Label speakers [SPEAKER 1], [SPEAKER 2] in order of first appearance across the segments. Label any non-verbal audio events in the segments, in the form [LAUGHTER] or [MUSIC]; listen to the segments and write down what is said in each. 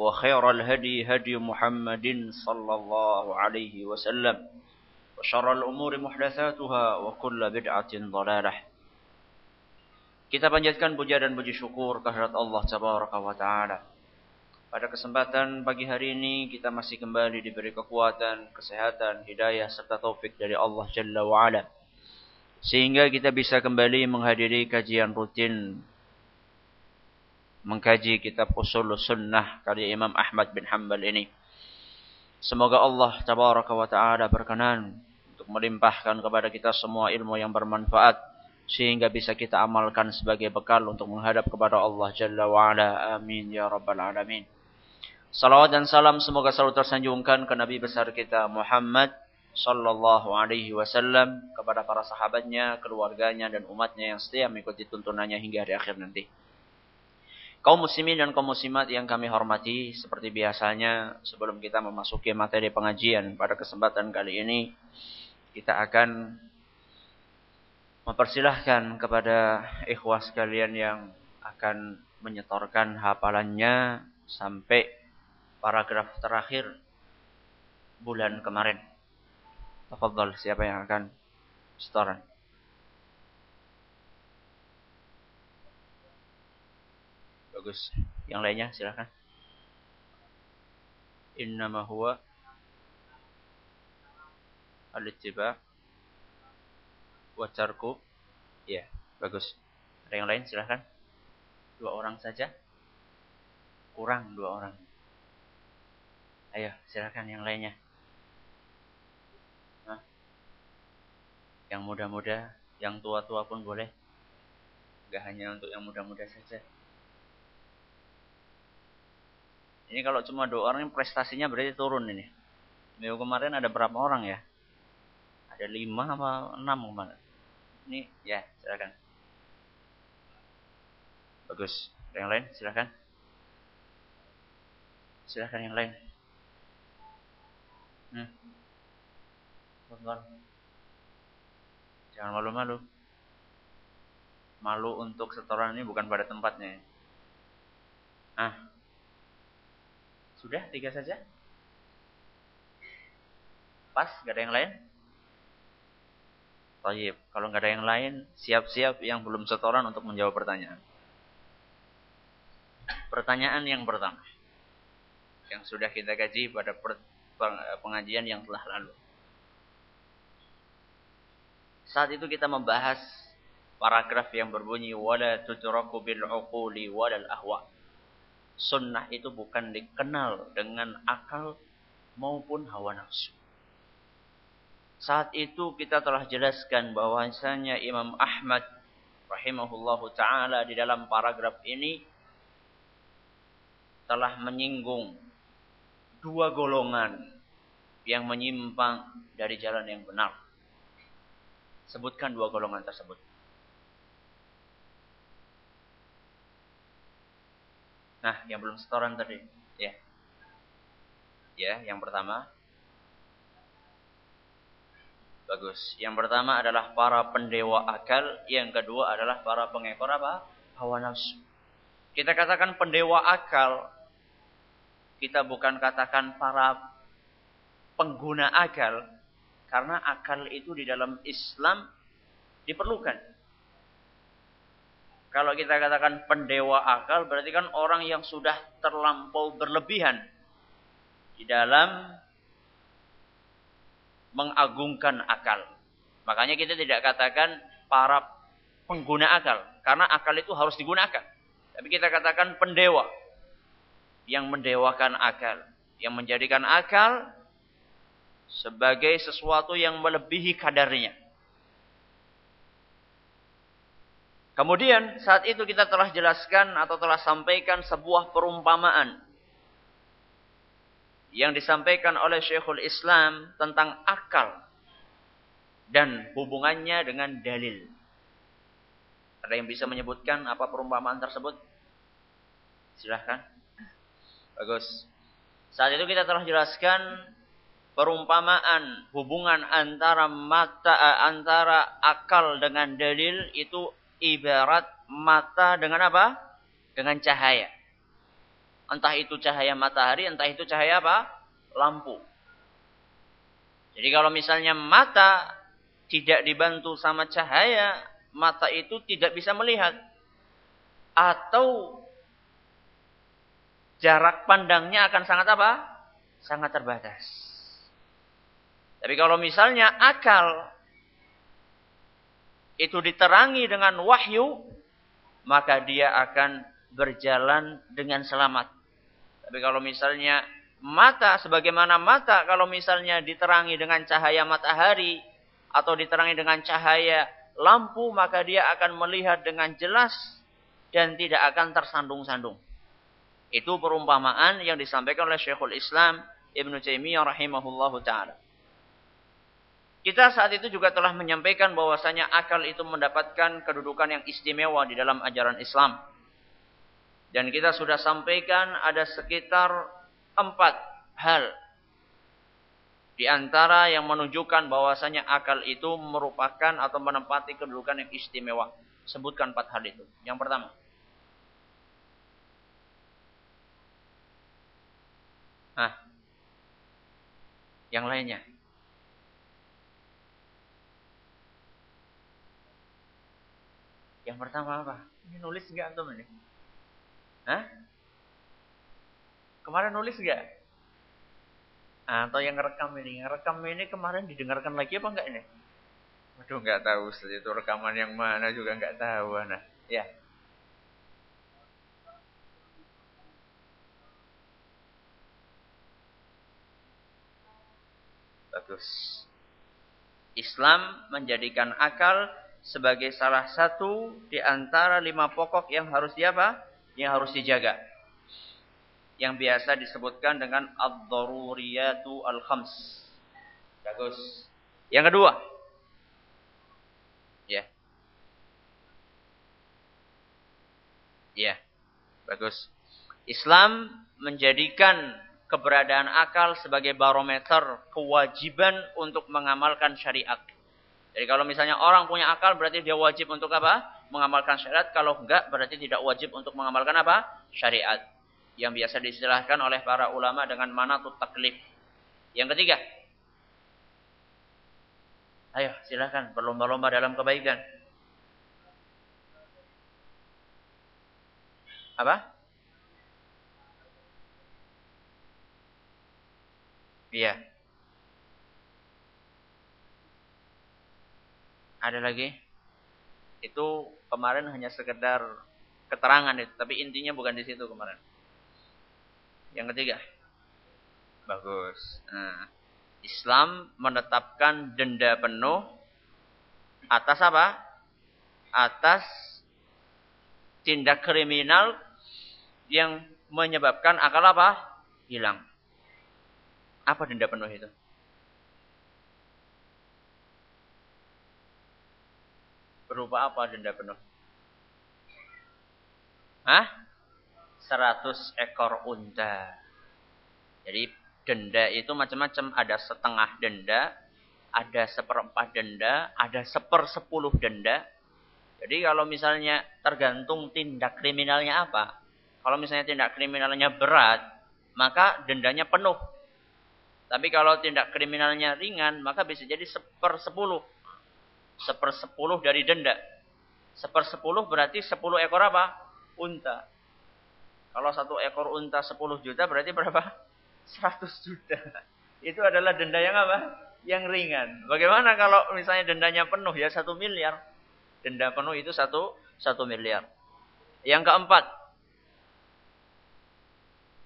[SPEAKER 1] وخير الهدي هدي محمد صلى الله عليه وسلم وشر الأمور محدثاتها وكل بدعة ضلالة Kita panjatkan puja dan puji syukur kehadirat Allah Tabaraka wa Ta'ala. Pada kesempatan pagi hari ini kita masih kembali diberi kekuatan, kesehatan, hidayah serta taufik dari Allah Jalla wa Ala. Sehingga kita bisa kembali menghadiri kajian rutin mengkaji kitab Usul Sunnah karya Imam Ahmad bin Hanbal ini. Semoga Allah Tabaraka wa Ta'ala berkenan untuk melimpahkan kepada kita semua ilmu yang bermanfaat sehingga bisa kita amalkan sebagai bekal untuk menghadap kepada Allah Jalla wa Ala. Amin ya rabbal alamin. Salawat dan salam semoga selalu tersanjungkan ke Nabi besar kita Muhammad sallallahu alaihi wasallam kepada para sahabatnya, keluarganya dan umatnya yang setia mengikuti tuntunannya hingga hari akhir nanti. Kaum muslimin dan kaum muslimat yang kami hormati, seperti biasanya sebelum kita memasuki materi pengajian pada kesempatan kali ini, kita akan mempersilahkan kepada ikhwah sekalian yang akan menyetorkan hafalannya sampai paragraf terakhir bulan kemarin. Tafadhal siapa yang akan setoran? Bagus. Yang lainnya silakan. Innama huwa al-ittiba wa tarku. Ya, bagus. Ada yang lain silakan. Dua orang saja. Kurang dua orang. Ayo, silakan yang lainnya. Nah. Yang muda-muda, yang tua-tua pun boleh. Gak hanya untuk yang muda-muda saja. Ini kalau cuma dua orang prestasinya berarti turun ini. Minggu kemarin ada berapa orang ya? Ada lima apa enam kemarin. Ini ya silakan. Bagus. Yang lain silakan. Silakan yang lain. Hmm. Jangan malu-malu. Malu untuk setoran ini bukan pada tempatnya. Ah, sudah tiga saja? Pas, gak ada yang lain? Tayyip. Kalau nggak ada yang lain, siap-siap yang belum setoran untuk menjawab pertanyaan. Pertanyaan yang pertama. Yang sudah kita kaji pada pengajian yang telah lalu. Saat itu kita membahas paragraf yang berbunyi wala tutraku bil uquli walal ahwa sunnah itu bukan dikenal dengan akal maupun hawa nafsu. Saat itu kita telah jelaskan bahwasanya Imam Ahmad rahimahullahu taala di dalam paragraf ini telah menyinggung dua golongan yang menyimpang dari jalan yang benar. Sebutkan dua golongan tersebut. Nah, yang belum setoran tadi. Ya. Ya, yang pertama. Bagus. Yang pertama adalah para pendewa akal, yang kedua adalah para pengekor apa? Hawa nafsu. Kita katakan pendewa akal, kita bukan katakan para pengguna akal, karena akal itu di dalam Islam diperlukan. Kalau kita katakan pendewa akal, berarti kan orang yang sudah terlampau berlebihan di dalam mengagungkan akal. Makanya kita tidak katakan para pengguna akal, karena akal itu harus digunakan. Tapi kita katakan pendewa yang mendewakan akal, yang menjadikan akal sebagai sesuatu yang melebihi kadarnya. Kemudian saat itu kita telah jelaskan atau telah sampaikan sebuah perumpamaan yang disampaikan oleh Syekhul Islam tentang akal dan hubungannya dengan dalil. Ada yang bisa menyebutkan apa perumpamaan tersebut? Silahkan. Bagus. Saat itu kita telah jelaskan perumpamaan hubungan antara mata antara akal dengan dalil itu ibarat mata dengan apa? Dengan cahaya. Entah itu cahaya matahari, entah itu cahaya apa? Lampu. Jadi kalau misalnya mata tidak dibantu sama cahaya, mata itu tidak bisa melihat. Atau jarak pandangnya akan sangat apa? Sangat terbatas. Tapi kalau misalnya akal itu diterangi dengan wahyu, maka dia akan berjalan dengan selamat. Tapi kalau misalnya mata sebagaimana mata kalau misalnya diterangi dengan cahaya matahari atau diterangi dengan cahaya lampu maka dia akan melihat dengan jelas dan tidak akan tersandung-sandung. Itu perumpamaan yang disampaikan oleh Syekhul Islam Ibnu Taimiyah rahimahullahu taala. Kita saat itu juga telah menyampaikan bahwasanya akal itu mendapatkan kedudukan yang istimewa di dalam ajaran Islam. Dan kita sudah sampaikan ada sekitar empat hal di antara yang menunjukkan bahwasanya akal itu merupakan atau menempati kedudukan yang istimewa. Sebutkan empat hal itu. Yang pertama. Nah, yang lainnya. Yang pertama apa? Ini nulis enggak antum ini? Hah? Kemarin nulis enggak? Atau yang rekam ini? Yang rekam ini kemarin didengarkan lagi apa enggak ini? Waduh enggak tahu itu rekaman yang mana juga enggak tahu nah. Ya. Bagus. Islam menjadikan akal sebagai salah satu di antara lima pokok yang harus diapa? Yang harus dijaga. Yang biasa disebutkan dengan ad-daruriyatu al-khams. Bagus. Yang kedua. Ya. Ya. Bagus. Islam menjadikan keberadaan akal sebagai barometer kewajiban untuk mengamalkan syariat. Jadi kalau misalnya orang punya akal berarti dia wajib untuk apa? Mengamalkan syariat. Kalau enggak berarti tidak wajib untuk mengamalkan apa? Syariat. Yang biasa diistilahkan oleh para ulama dengan mana tuh taklif. Yang ketiga. Ayo silahkan berlomba-lomba dalam kebaikan. Apa? Iya. Ada lagi? Itu kemarin hanya sekedar keterangan itu, tapi intinya bukan di situ kemarin. Yang ketiga. Bagus. Nah, Islam menetapkan denda penuh atas apa? Atas tindak kriminal yang menyebabkan akal apa? Hilang. Apa denda penuh itu? Berupa apa denda penuh? Hah? 100 ekor unta. Jadi denda itu macam-macam. Ada setengah denda, ada seperempat denda, ada sepersepuluh denda. Jadi kalau misalnya tergantung tindak kriminalnya apa. Kalau misalnya tindak kriminalnya berat, maka dendanya penuh. Tapi kalau tindak kriminalnya ringan, maka bisa jadi sepersepuluh. Sepersepuluh dari denda. Sepersepuluh berarti sepuluh ekor apa? Unta. Kalau satu ekor unta sepuluh juta berarti berapa? [LAUGHS] Seratus juta. Itu adalah denda yang apa? Yang ringan. Bagaimana kalau misalnya dendanya penuh ya satu miliar? Denda penuh itu satu satu miliar. Yang keempat.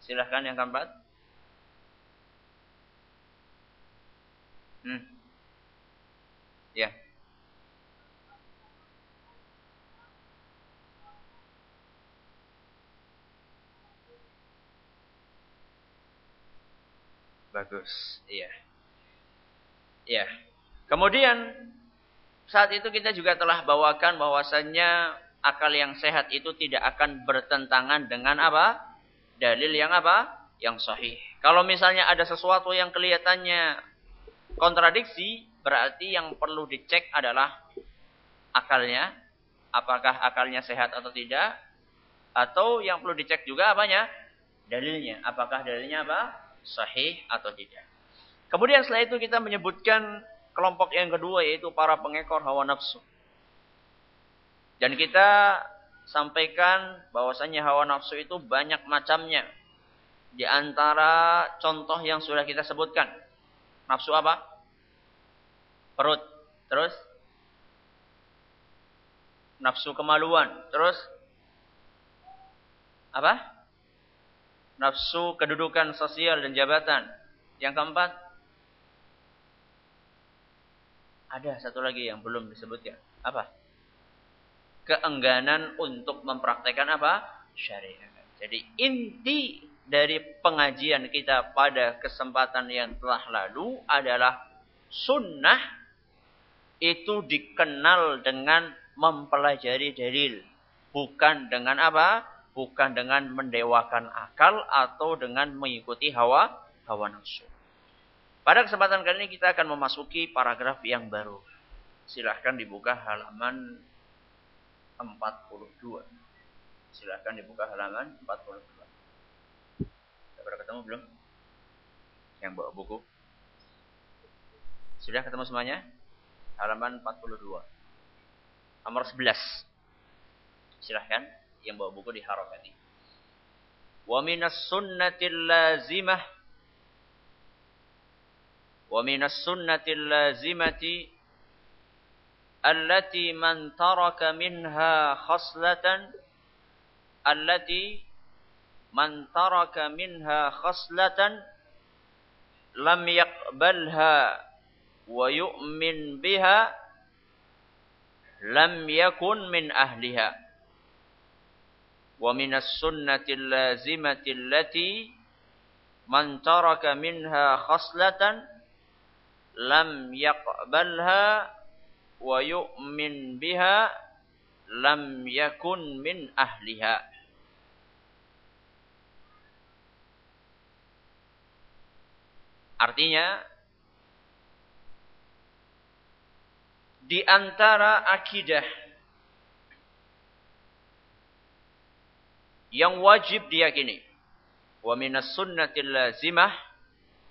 [SPEAKER 1] Silahkan yang keempat. Hmm. Ya. Bagus. Iya. Iya. Kemudian saat itu kita juga telah bawakan bahwasannya akal yang sehat itu tidak akan bertentangan dengan apa? Dalil yang apa? Yang sahih. Kalau misalnya ada sesuatu yang kelihatannya kontradiksi, berarti yang perlu dicek adalah akalnya. Apakah akalnya sehat atau tidak? Atau yang perlu dicek juga apanya? Dalilnya. Apakah dalilnya apa? Sahih atau tidak. Kemudian setelah itu kita menyebutkan kelompok yang kedua yaitu para pengekor hawa nafsu. Dan kita sampaikan bahwasanya hawa nafsu itu banyak macamnya. Di antara contoh yang sudah kita sebutkan. Nafsu apa? Perut. Terus? Nafsu kemaluan. Terus? Apa? Nafsu kedudukan sosial dan jabatan. Yang keempat, ada satu lagi yang belum disebutkan. Apa? Keengganan untuk mempraktekkan apa? Syariat. Jadi inti dari pengajian kita pada kesempatan yang telah lalu adalah sunnah itu dikenal dengan mempelajari dalil. Bukan dengan apa? Bukan dengan mendewakan akal atau dengan mengikuti hawa hawa nafsu. Pada kesempatan kali ini kita akan memasuki paragraf yang baru. Silahkan dibuka halaman 42. Silahkan dibuka halaman 42. Sudah ketemu belum? Yang bawa buku. Sudah ketemu semuanya? Halaman 42. Nomor 11. Silahkan yang bawa buku di diharokati. Wa minas sunnatil lazimah wa minas sunnatil lazimati allati man taraka minha khaslatan allati man taraka minha khaslatan lam yaqbalha wa yu'min biha lam yakun min ahliha ومن السنة اللازمة التي من ترك منها خصلة لم يقبلها ويؤمن بها لم يكن من أهلها Artinya di antara akidah yang wajib diyakini. Wa minas sunnatil lazimah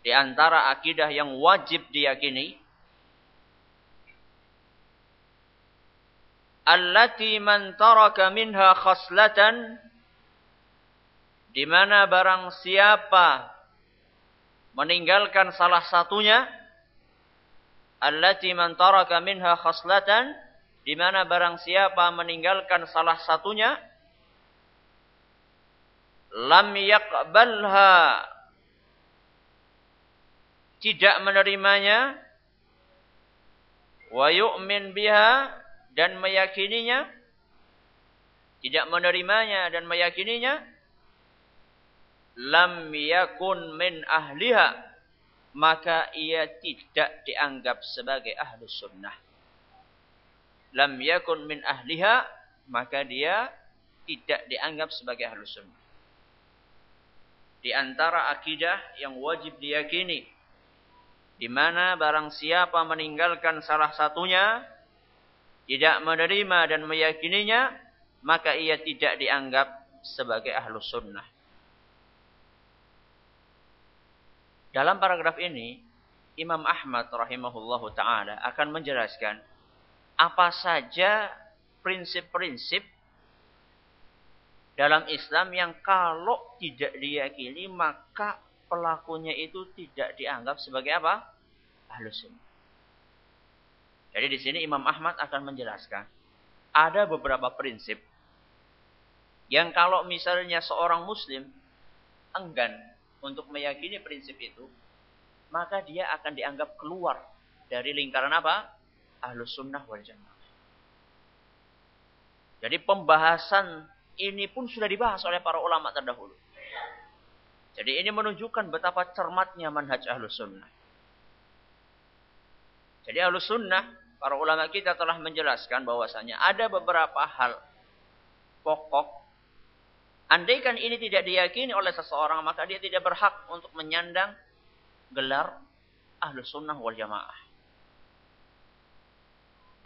[SPEAKER 1] di antara akidah yang wajib diyakini allati man taraka minha khaslatan di mana barang siapa meninggalkan salah satunya allati man taraka minha khaslatan di mana barang siapa meninggalkan salah satunya lam yaqbalha. Tidak menerimanya. Wa yu'min biha dan meyakininya. Tidak menerimanya dan meyakininya. Lam yakun min ahliha. Maka ia tidak dianggap sebagai ahlu sunnah. Lam yakun min ahliha. Maka dia tidak dianggap sebagai ahlu sunnah di antara akidah yang wajib diyakini di mana barang siapa meninggalkan salah satunya tidak menerima dan meyakininya maka ia tidak dianggap sebagai ahlus sunnah. Dalam paragraf ini Imam Ahmad rahimahullahu taala akan menjelaskan apa saja prinsip-prinsip dalam Islam yang kalau tidak diyakini maka pelakunya itu tidak dianggap sebagai apa? Ahlus sunnah. Jadi di sini Imam Ahmad akan menjelaskan ada beberapa prinsip yang kalau misalnya seorang muslim enggan untuk meyakini prinsip itu, maka dia akan dianggap keluar dari lingkaran apa? Ahlus sunnah wal jamaah. Jadi pembahasan ini pun sudah dibahas oleh para ulama terdahulu. Jadi ini menunjukkan betapa cermatnya manhaj ahlus sunnah. Jadi ahlus sunnah, para ulama kita telah menjelaskan bahwasanya ada beberapa hal pokok. Andaikan ini tidak diyakini oleh seseorang, maka dia tidak berhak untuk menyandang gelar ahlus sunnah wal jamaah.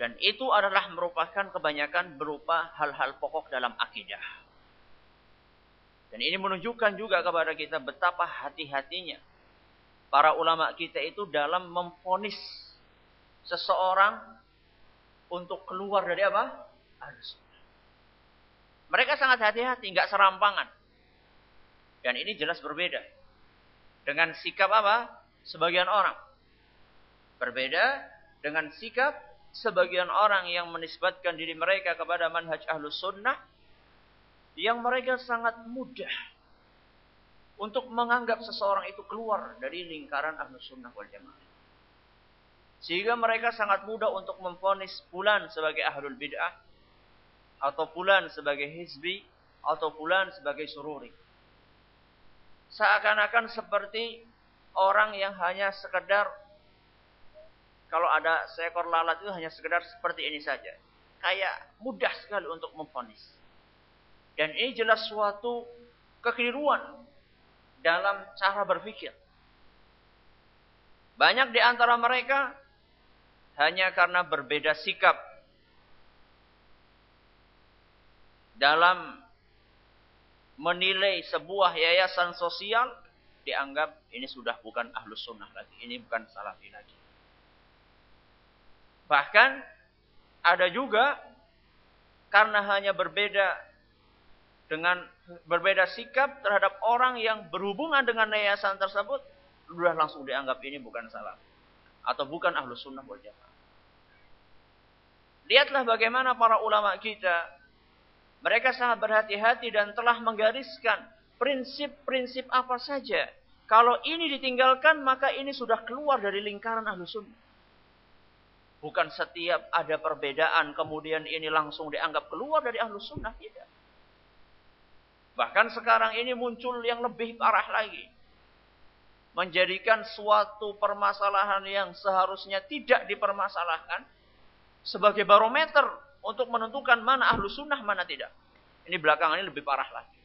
[SPEAKER 1] Dan itu adalah merupakan kebanyakan berupa hal-hal pokok dalam akidah. Dan ini menunjukkan juga kepada kita betapa hati-hatinya para ulama kita itu dalam memfonis seseorang untuk keluar dari apa? Mereka sangat hati-hati, nggak serampangan. Dan ini jelas berbeda dengan sikap apa? Sebagian orang. Berbeda dengan sikap sebagian orang yang menisbatkan diri mereka kepada manhaj ahlus sunnah yang mereka sangat mudah untuk menganggap seseorang itu keluar dari lingkaran ahlus sunnah wal jamaah. Sehingga mereka sangat mudah untuk memfonis pulan sebagai ahlul bid'ah, atau pulan sebagai hizbi, atau pulan sebagai sururi. Seakan-akan seperti orang yang hanya sekedar kalau ada seekor lalat itu hanya sekedar seperti ini saja. Kayak mudah sekali untuk memfonis. Dan ini jelas suatu kekeliruan dalam cara berpikir. Banyak di antara mereka hanya karena berbeda sikap dalam menilai sebuah yayasan sosial dianggap ini sudah bukan ahlus sunnah lagi, ini bukan salafi lagi. Bahkan ada juga karena hanya berbeda dengan berbeda sikap terhadap orang yang berhubungan dengan yayasan tersebut, sudah langsung dianggap ini bukan salah. Atau bukan ahlu sunnah wal jamaah. Lihatlah bagaimana para ulama kita. Mereka sangat berhati-hati dan telah menggariskan prinsip-prinsip apa saja. Kalau ini ditinggalkan, maka ini sudah keluar dari lingkaran ahlu sunnah. Bukan setiap ada perbedaan, kemudian ini langsung dianggap keluar dari ahlu sunnah. Tidak. Bahkan sekarang ini muncul yang lebih parah lagi. Menjadikan suatu permasalahan yang seharusnya tidak dipermasalahkan sebagai barometer untuk menentukan mana ahlu sunnah, mana tidak. Ini belakangan ini lebih parah lagi.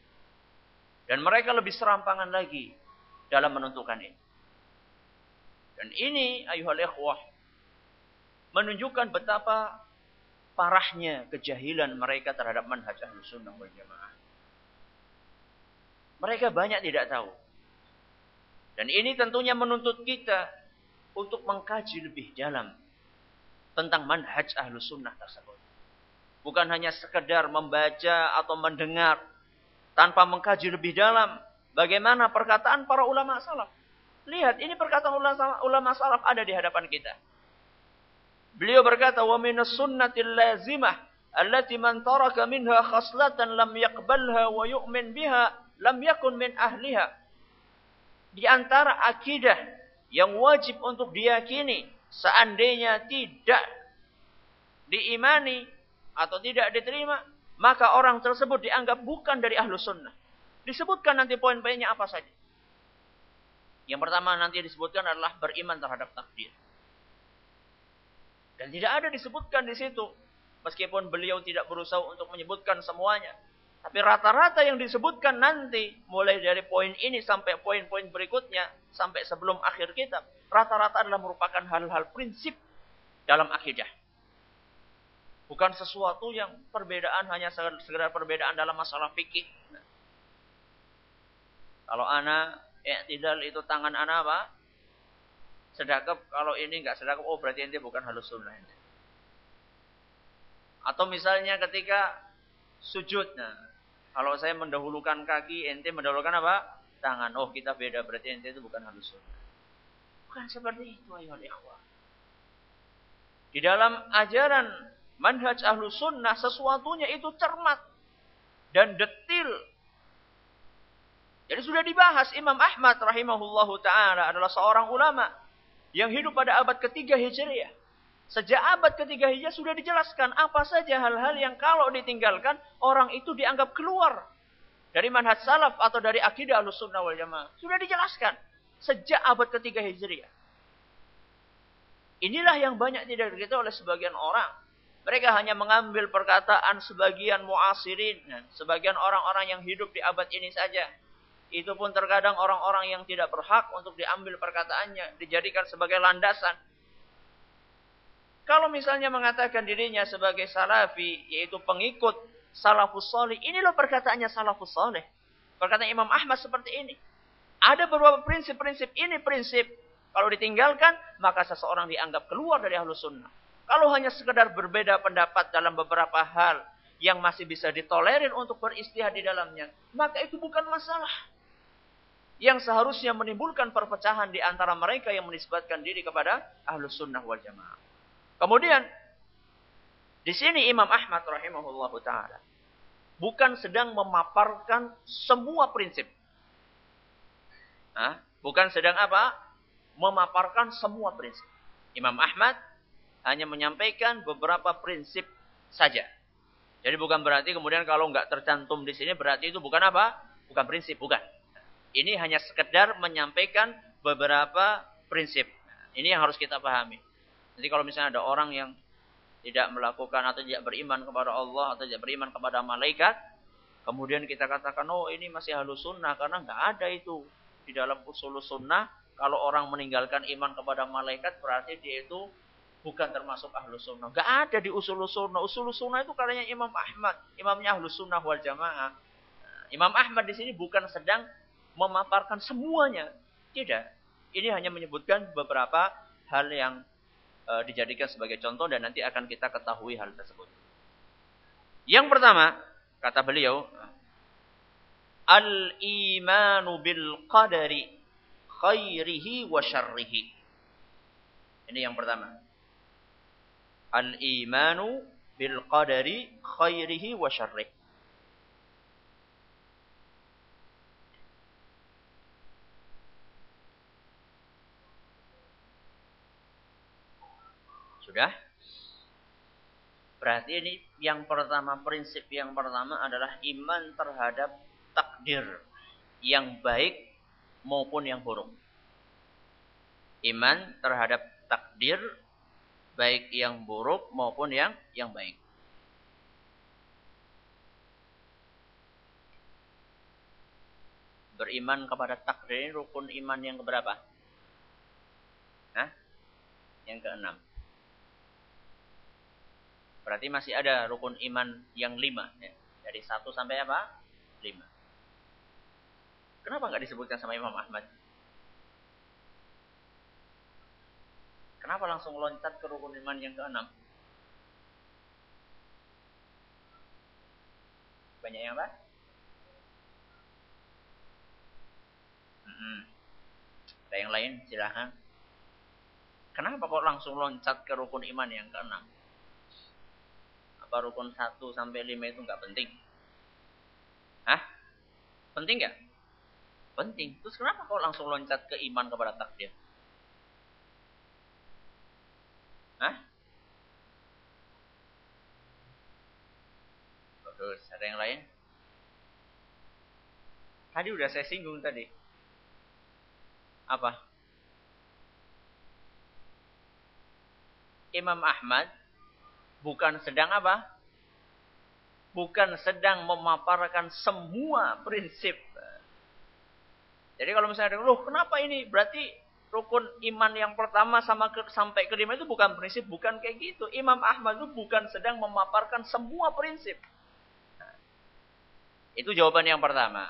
[SPEAKER 1] Dan mereka lebih serampangan lagi dalam menentukan ini. Dan ini ayuhal ikhwah menunjukkan betapa parahnya kejahilan mereka terhadap manhaj ahlu sunnah wal jamaah. Mereka banyak tidak tahu. Dan ini tentunya menuntut kita untuk mengkaji lebih dalam tentang manhaj ahlu sunnah tersebut. Bukan hanya sekedar membaca atau mendengar tanpa mengkaji lebih dalam bagaimana perkataan para ulama salaf. Lihat, ini perkataan ulama salaf ada di hadapan kita. Beliau berkata, "Wa minas sunnatil lazimah allati man taraka minha khaslatan lam yaqbalha wa yu'min biha lam yakun min ahliha. Di antara akidah yang wajib untuk diyakini seandainya tidak diimani atau tidak diterima, maka orang tersebut dianggap bukan dari ahlu sunnah. Disebutkan nanti poin-poinnya apa saja. Yang pertama nanti disebutkan adalah beriman terhadap takdir. Dan tidak ada disebutkan di situ. Meskipun beliau tidak berusaha untuk menyebutkan semuanya. Tapi rata-rata yang disebutkan nanti, mulai dari poin ini sampai poin-poin berikutnya, sampai sebelum akhir kitab, rata-rata adalah merupakan hal-hal prinsip dalam akidah. Bukan sesuatu yang perbedaan hanya sekedar perbedaan dalam masalah fikih. Kalau ana tidak itu tangan ana apa? Sedekap kalau ini enggak sedekap oh berarti ente bukan halus sunnah. Atau misalnya ketika sujud. Nah, kalau saya mendahulukan kaki, ente mendahulukan apa? Tangan. Oh kita beda berarti ente itu bukan halus sunnah. Bukan seperti itu ayol ikhwah. Di dalam ajaran manhaj ahlu sunnah sesuatunya itu cermat dan detil. Jadi sudah dibahas Imam Ahmad rahimahullahu taala adalah seorang ulama yang hidup pada abad ketiga Hijriah. Sejak abad ketiga Hijriah sudah dijelaskan apa saja hal-hal yang kalau ditinggalkan orang itu dianggap keluar dari manhaj salaf atau dari akidah sunnah wal jamaah. Sudah dijelaskan sejak abad ketiga Hijriah. Inilah yang banyak tidak diketahui oleh sebagian orang. Mereka hanya mengambil perkataan sebagian muasirin, sebagian orang-orang yang hidup di abad ini saja. Itu pun terkadang orang-orang yang tidak berhak untuk diambil perkataannya, dijadikan sebagai landasan. Kalau misalnya mengatakan dirinya sebagai salafi, yaitu pengikut salafus soleh, ini loh perkataannya salafus soleh. Perkataan Imam Ahmad seperti ini. Ada beberapa prinsip-prinsip, ini prinsip. Kalau ditinggalkan, maka seseorang dianggap keluar dari ahlus sunnah. Kalau hanya sekedar berbeda pendapat dalam beberapa hal yang masih bisa ditolerir untuk beristihad di dalamnya, maka itu bukan masalah. Yang seharusnya menimbulkan perpecahan di antara mereka yang menisbatkan diri kepada ahlus sunnah wal jamaah. Kemudian, di sini Imam Ahmad rahimahullah ta'ala bukan sedang memaparkan semua prinsip. Bukan sedang apa? Memaparkan semua prinsip. Imam Ahmad hanya menyampaikan beberapa prinsip saja. Jadi bukan berarti kemudian kalau nggak tercantum di sini berarti itu bukan apa? Bukan prinsip, bukan. Ini hanya sekedar menyampaikan beberapa prinsip. Ini yang harus kita pahami. Jadi kalau misalnya ada orang yang tidak melakukan atau tidak beriman kepada Allah atau tidak beriman kepada malaikat, kemudian kita katakan, oh ini masih halus sunnah karena nggak ada itu di dalam usul sunnah. Kalau orang meninggalkan iman kepada malaikat berarti dia itu bukan termasuk ahlus sunnah. Gak ada di usul sunnah. Usul sunnah itu katanya Imam Ahmad. Imamnya ahlus sunnah wal jamaah. Nah, Imam Ahmad di sini bukan sedang memaparkan semuanya. Tidak. Ini hanya menyebutkan beberapa hal yang e, dijadikan sebagai contoh dan nanti akan kita ketahui hal tersebut. Yang pertama, kata beliau, al-imanu bil qadari khairihi wa syarrihi. Ini yang pertama al-imanu bil qadari khairihi wa syarrih. Sudah? Berarti ini yang pertama, prinsip yang pertama adalah iman terhadap takdir yang baik maupun yang buruk. Iman terhadap takdir baik yang buruk maupun yang yang baik. Beriman kepada takdir ini rukun iman yang keberapa? Hah? Yang keenam. Berarti masih ada rukun iman yang lima. Ya. Dari satu sampai apa? Lima. Kenapa nggak disebutkan sama Imam Ahmad? Kenapa langsung loncat ke rukun iman yang keenam? Banyak yang apa? Hmm. Ada yang lain? Silahkan. Kenapa kok langsung loncat ke rukun iman yang keenam? Apa rukun 1 sampai 5 itu nggak penting? Hah? Penting nggak? Penting. Terus kenapa kok langsung loncat ke iman kepada takdir? Hah? Terus ada yang lain? Tadi udah saya singgung tadi. Apa? Imam Ahmad bukan sedang apa? Bukan sedang memaparkan semua prinsip Jadi kalau misalnya, loh kenapa ini? Berarti rukun iman yang pertama sama ke, sampai kelima itu bukan prinsip, bukan kayak gitu. Imam Ahmad itu bukan sedang memaparkan semua prinsip. Nah, itu jawaban yang pertama.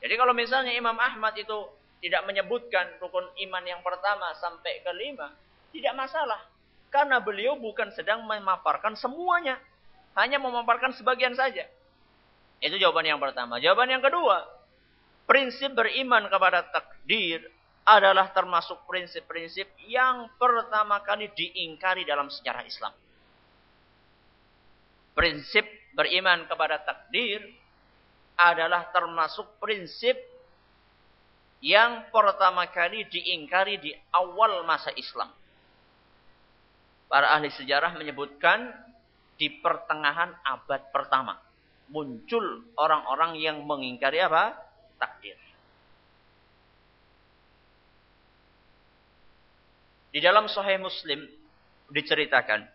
[SPEAKER 1] Jadi kalau misalnya Imam Ahmad itu tidak menyebutkan rukun iman yang pertama sampai kelima, tidak masalah. Karena beliau bukan sedang memaparkan semuanya. Hanya memaparkan sebagian saja. Itu jawaban yang pertama. Jawaban yang kedua, prinsip beriman kepada takdir adalah termasuk prinsip-prinsip yang pertama kali diingkari dalam sejarah Islam. Prinsip beriman kepada takdir adalah termasuk prinsip yang pertama kali diingkari di awal masa Islam. Para ahli sejarah menyebutkan di pertengahan abad pertama muncul orang-orang yang mengingkari apa? takdir. Di dalam Sahih Muslim diceritakan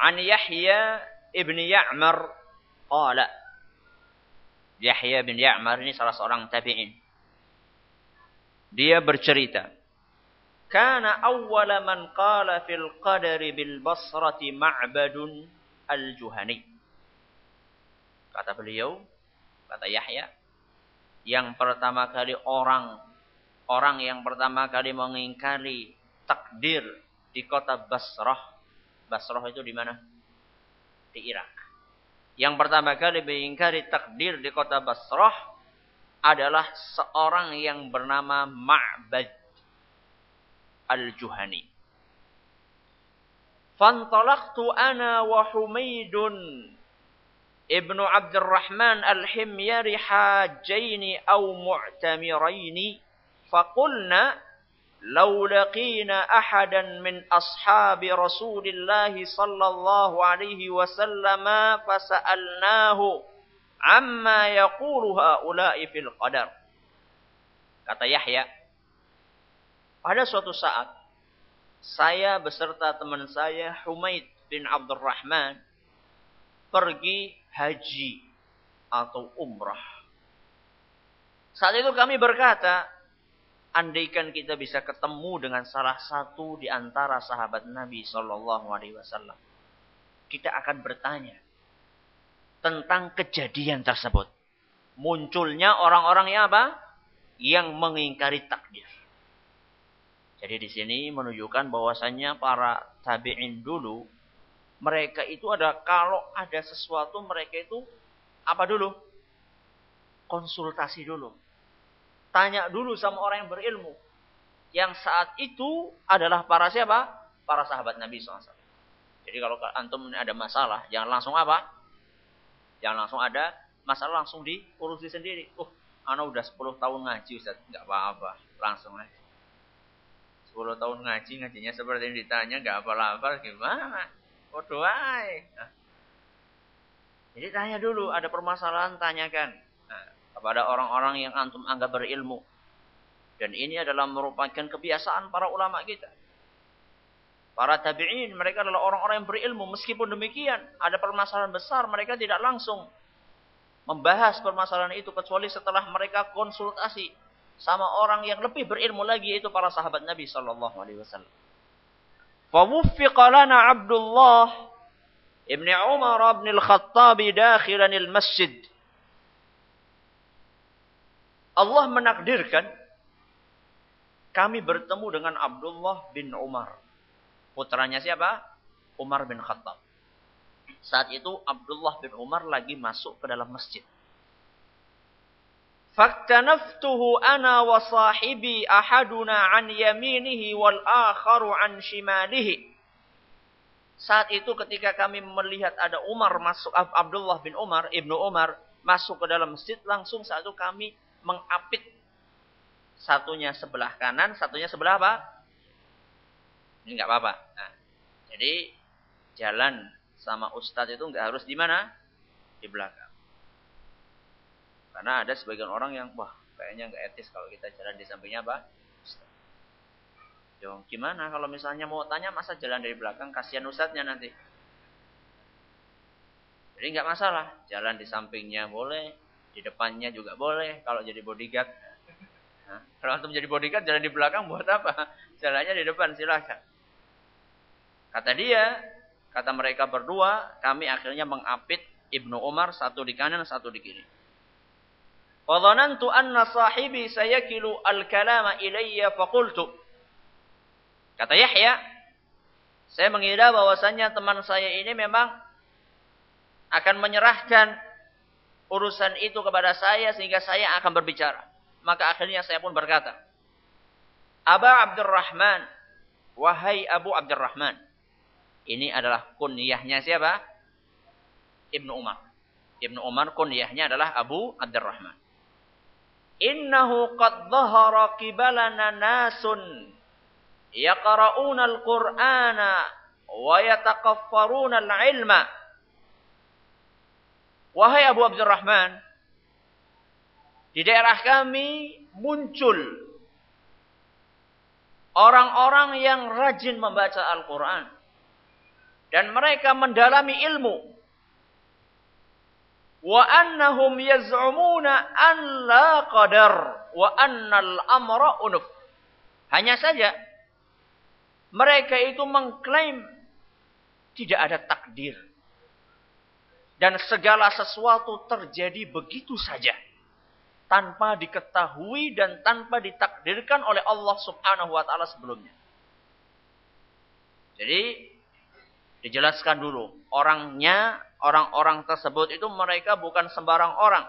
[SPEAKER 1] An Yahya ibn Ya'mar qala Yahya bin Ya'mar ini salah seorang tabi'in. Dia bercerita, Kana awwala man qala fil qadari bil basrati ma'badun al-juhani. Kata beliau, kata Yahya, yang pertama kali orang orang yang pertama kali mengingkari takdir di kota Basrah. Basrah itu di mana? Di Irak. Yang pertama kali mengingkari takdir di kota Basrah adalah seorang yang bernama Ma'bad al-Juhani. Fantalaqtu ana wa Humaidun ibnu Abdurrahman al-Himyari hajaini aw mu'tamiraini faqulna لو لقينا أحدا من أصحاب رسول الله صلى الله عليه وسلم فسألناه عما يقول هؤلاء في القدر kata Yahya pada suatu saat, saya beserta teman saya Humaid bin Abdurrahman pergi haji atau umrah. Saat itu kami berkata, andaikan kita bisa ketemu dengan salah satu di antara sahabat Nabi Shallallahu Alaihi Wasallam, kita akan bertanya tentang kejadian tersebut. Munculnya orang-orang yang apa? Yang mengingkari takdir. Jadi di sini menunjukkan bahwasannya para tabi'in dulu mereka itu ada kalau ada sesuatu mereka itu apa dulu? Konsultasi dulu. Tanya dulu sama orang yang berilmu. Yang saat itu adalah para siapa? Para sahabat Nabi SAW. Jadi kalau antum ada masalah, jangan langsung apa? Jangan langsung ada masalah langsung diurusi sendiri. Uh, anak udah 10 tahun ngaji Ustaz, enggak apa-apa, langsung aja. 10 tahun ngaji, ngajinya seperti ini ditanya, nggak apa-apa gimana? Waduh, nah. Jadi tanya dulu, ada permasalahan, tanyakan. Kepada orang-orang yang antum anggap berilmu. Dan ini adalah merupakan kebiasaan para ulama kita. Para tabi'in, mereka adalah orang-orang yang berilmu. Meskipun demikian, ada permasalahan besar, mereka tidak langsung membahas permasalahan itu. Kecuali setelah mereka konsultasi sama orang yang lebih berilmu lagi yaitu para sahabat Nabi alaihi wasallam. Fawuffiqa lana Abdullah ibn Umar ibn al-Khattab dakhilan al-masjid. Allah menakdirkan kami bertemu dengan Abdullah bin Umar. Putranya siapa? Umar bin Khattab. Saat itu Abdullah bin Umar lagi masuk ke dalam masjid. Faktanaftuhu ana wa sahibi ahaduna an yaminihi wal akharu an shimalihi. Saat itu ketika kami melihat ada Umar masuk Abdullah bin Umar, Ibnu Umar masuk ke dalam masjid, langsung saat itu kami mengapit satunya sebelah kanan, satunya sebelah apa? Ini nggak apa-apa. Nah, jadi jalan sama ustadz itu nggak harus di mana? Di belakang. Karena ada sebagian orang yang wah kayaknya nggak etis kalau kita jalan di sampingnya apa? Yo, gimana kalau misalnya mau tanya masa jalan dari belakang kasihan ustadznya nanti. Jadi nggak masalah. Jalan di sampingnya boleh, di depannya juga boleh. Kalau jadi bodyguard. Nah, kalau untuk menjadi bodyguard, jalan di belakang buat apa? Jalannya di depan, silahkan. Kata dia, kata mereka berdua, kami akhirnya mengapit Ibnu Umar satu di kanan, satu di kiri. Fadhanantu anna sahibi sayakilu al-kalama ilayya faqultu. Kata Yahya, saya mengira bahwasannya teman saya ini memang akan menyerahkan urusan itu kepada saya sehingga saya akan berbicara. Maka akhirnya saya pun berkata, Aba Abdurrahman, wahai Abu Abdurrahman, ini adalah kunyahnya siapa? Ibnu Umar. Ibnu Umar kunyahnya adalah Abu Abdurrahman. Innahu qad dhahara kibalana nasun yaqra'una al-Qur'ana wa yataqaffaruna al-ilma. Wahai Abu Abdurrahman, di daerah kami muncul orang-orang yang rajin membaca Al-Quran dan mereka mendalami ilmu. Wa annahum yaz'umuna an la qadar wa annal amra unuf. Hanya saja mereka itu mengklaim tidak ada takdir. Dan segala sesuatu terjadi begitu saja. Tanpa diketahui dan tanpa ditakdirkan oleh Allah subhanahu wa ta'ala sebelumnya. Jadi Dijelaskan dulu. Orangnya, orang-orang tersebut itu mereka bukan sembarang orang.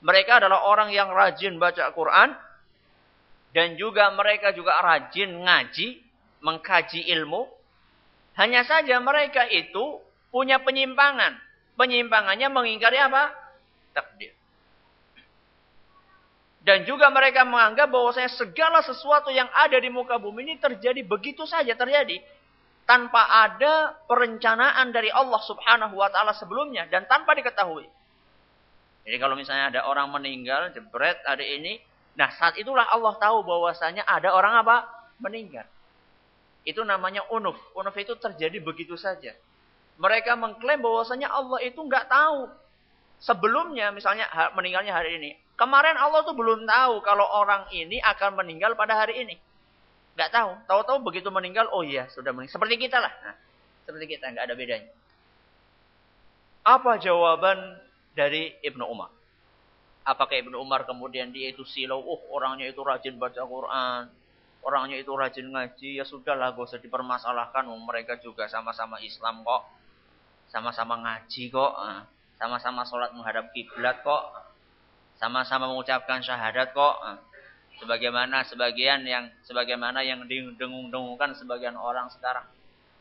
[SPEAKER 1] Mereka adalah orang yang rajin baca Quran. Dan juga mereka juga rajin ngaji, mengkaji ilmu. Hanya saja mereka itu punya penyimpangan. Penyimpangannya mengingkari apa? Takdir. Dan juga mereka menganggap bahwasanya segala sesuatu yang ada di muka bumi ini terjadi begitu saja terjadi tanpa ada perencanaan dari Allah Subhanahu wa taala sebelumnya dan tanpa diketahui. Jadi kalau misalnya ada orang meninggal, jebret ada ini, nah saat itulah Allah tahu bahwasanya ada orang apa? meninggal. Itu namanya unuf. Unuf itu terjadi begitu saja. Mereka mengklaim bahwasanya Allah itu nggak tahu. Sebelumnya misalnya meninggalnya hari ini. Kemarin Allah tuh belum tahu kalau orang ini akan meninggal pada hari ini. Nggak tahu. Tahu-tahu begitu meninggal, oh iya sudah meninggal. Seperti kita lah. Nah, seperti kita, nggak ada bedanya. Apa jawaban dari Ibnu Umar? Apakah Ibnu Umar kemudian dia itu silau, oh orangnya itu rajin baca Quran, orangnya itu rajin ngaji, ya sudahlah gak usah dipermasalahkan, oh, mereka juga sama-sama Islam kok, sama-sama ngaji kok, nah, sama-sama sholat menghadap kiblat kok, sama-sama mengucapkan syahadat kok. Nah, sebagaimana sebagian yang sebagaimana yang dengung-dengungkan sebagian orang sekarang.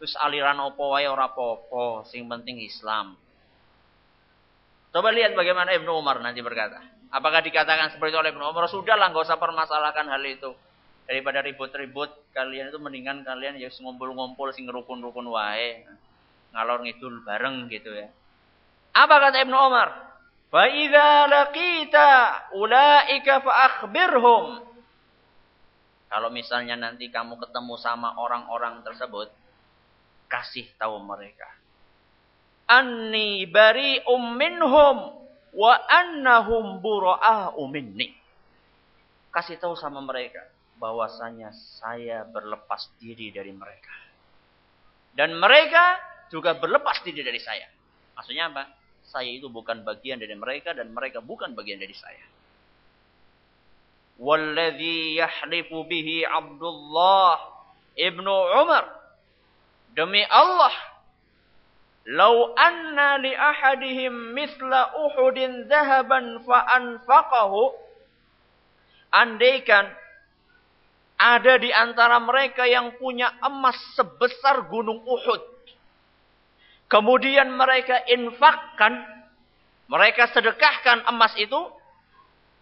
[SPEAKER 1] Terus aliran opo wae ora apa sing penting Islam. Coba lihat bagaimana Ibnu Umar nanti berkata. Apakah dikatakan seperti oleh Ibnu Umar? Sudahlah, nggak usah permasalahkan hal itu. Daripada ribut-ribut, kalian itu mendingan kalian ya ngumpul-ngumpul sing rukun-rukun wae ngalor ngidul bareng gitu ya. Apa kata Ibnu Umar? Fa idza laqita ulaika fa akhbirhum. Kalau misalnya nanti kamu ketemu sama orang-orang tersebut, kasih tahu mereka. Anni bari umminhum wa annahum bura'a'u minni. Kasih tahu sama mereka bahwasanya saya berlepas diri dari mereka. Dan mereka juga berlepas diri dari saya. Maksudnya apa? saya itu bukan bagian dari mereka dan mereka bukan bagian dari saya. Walladhi yahlifu bihi Abdullah ibnu Umar. Demi Allah. Lau anna li ahadihim mithla Uhudin zahaban fa'anfaqahu. Andaikan ada di antara mereka yang punya emas sebesar gunung Uhud kemudian mereka infakkan, mereka sedekahkan emas itu,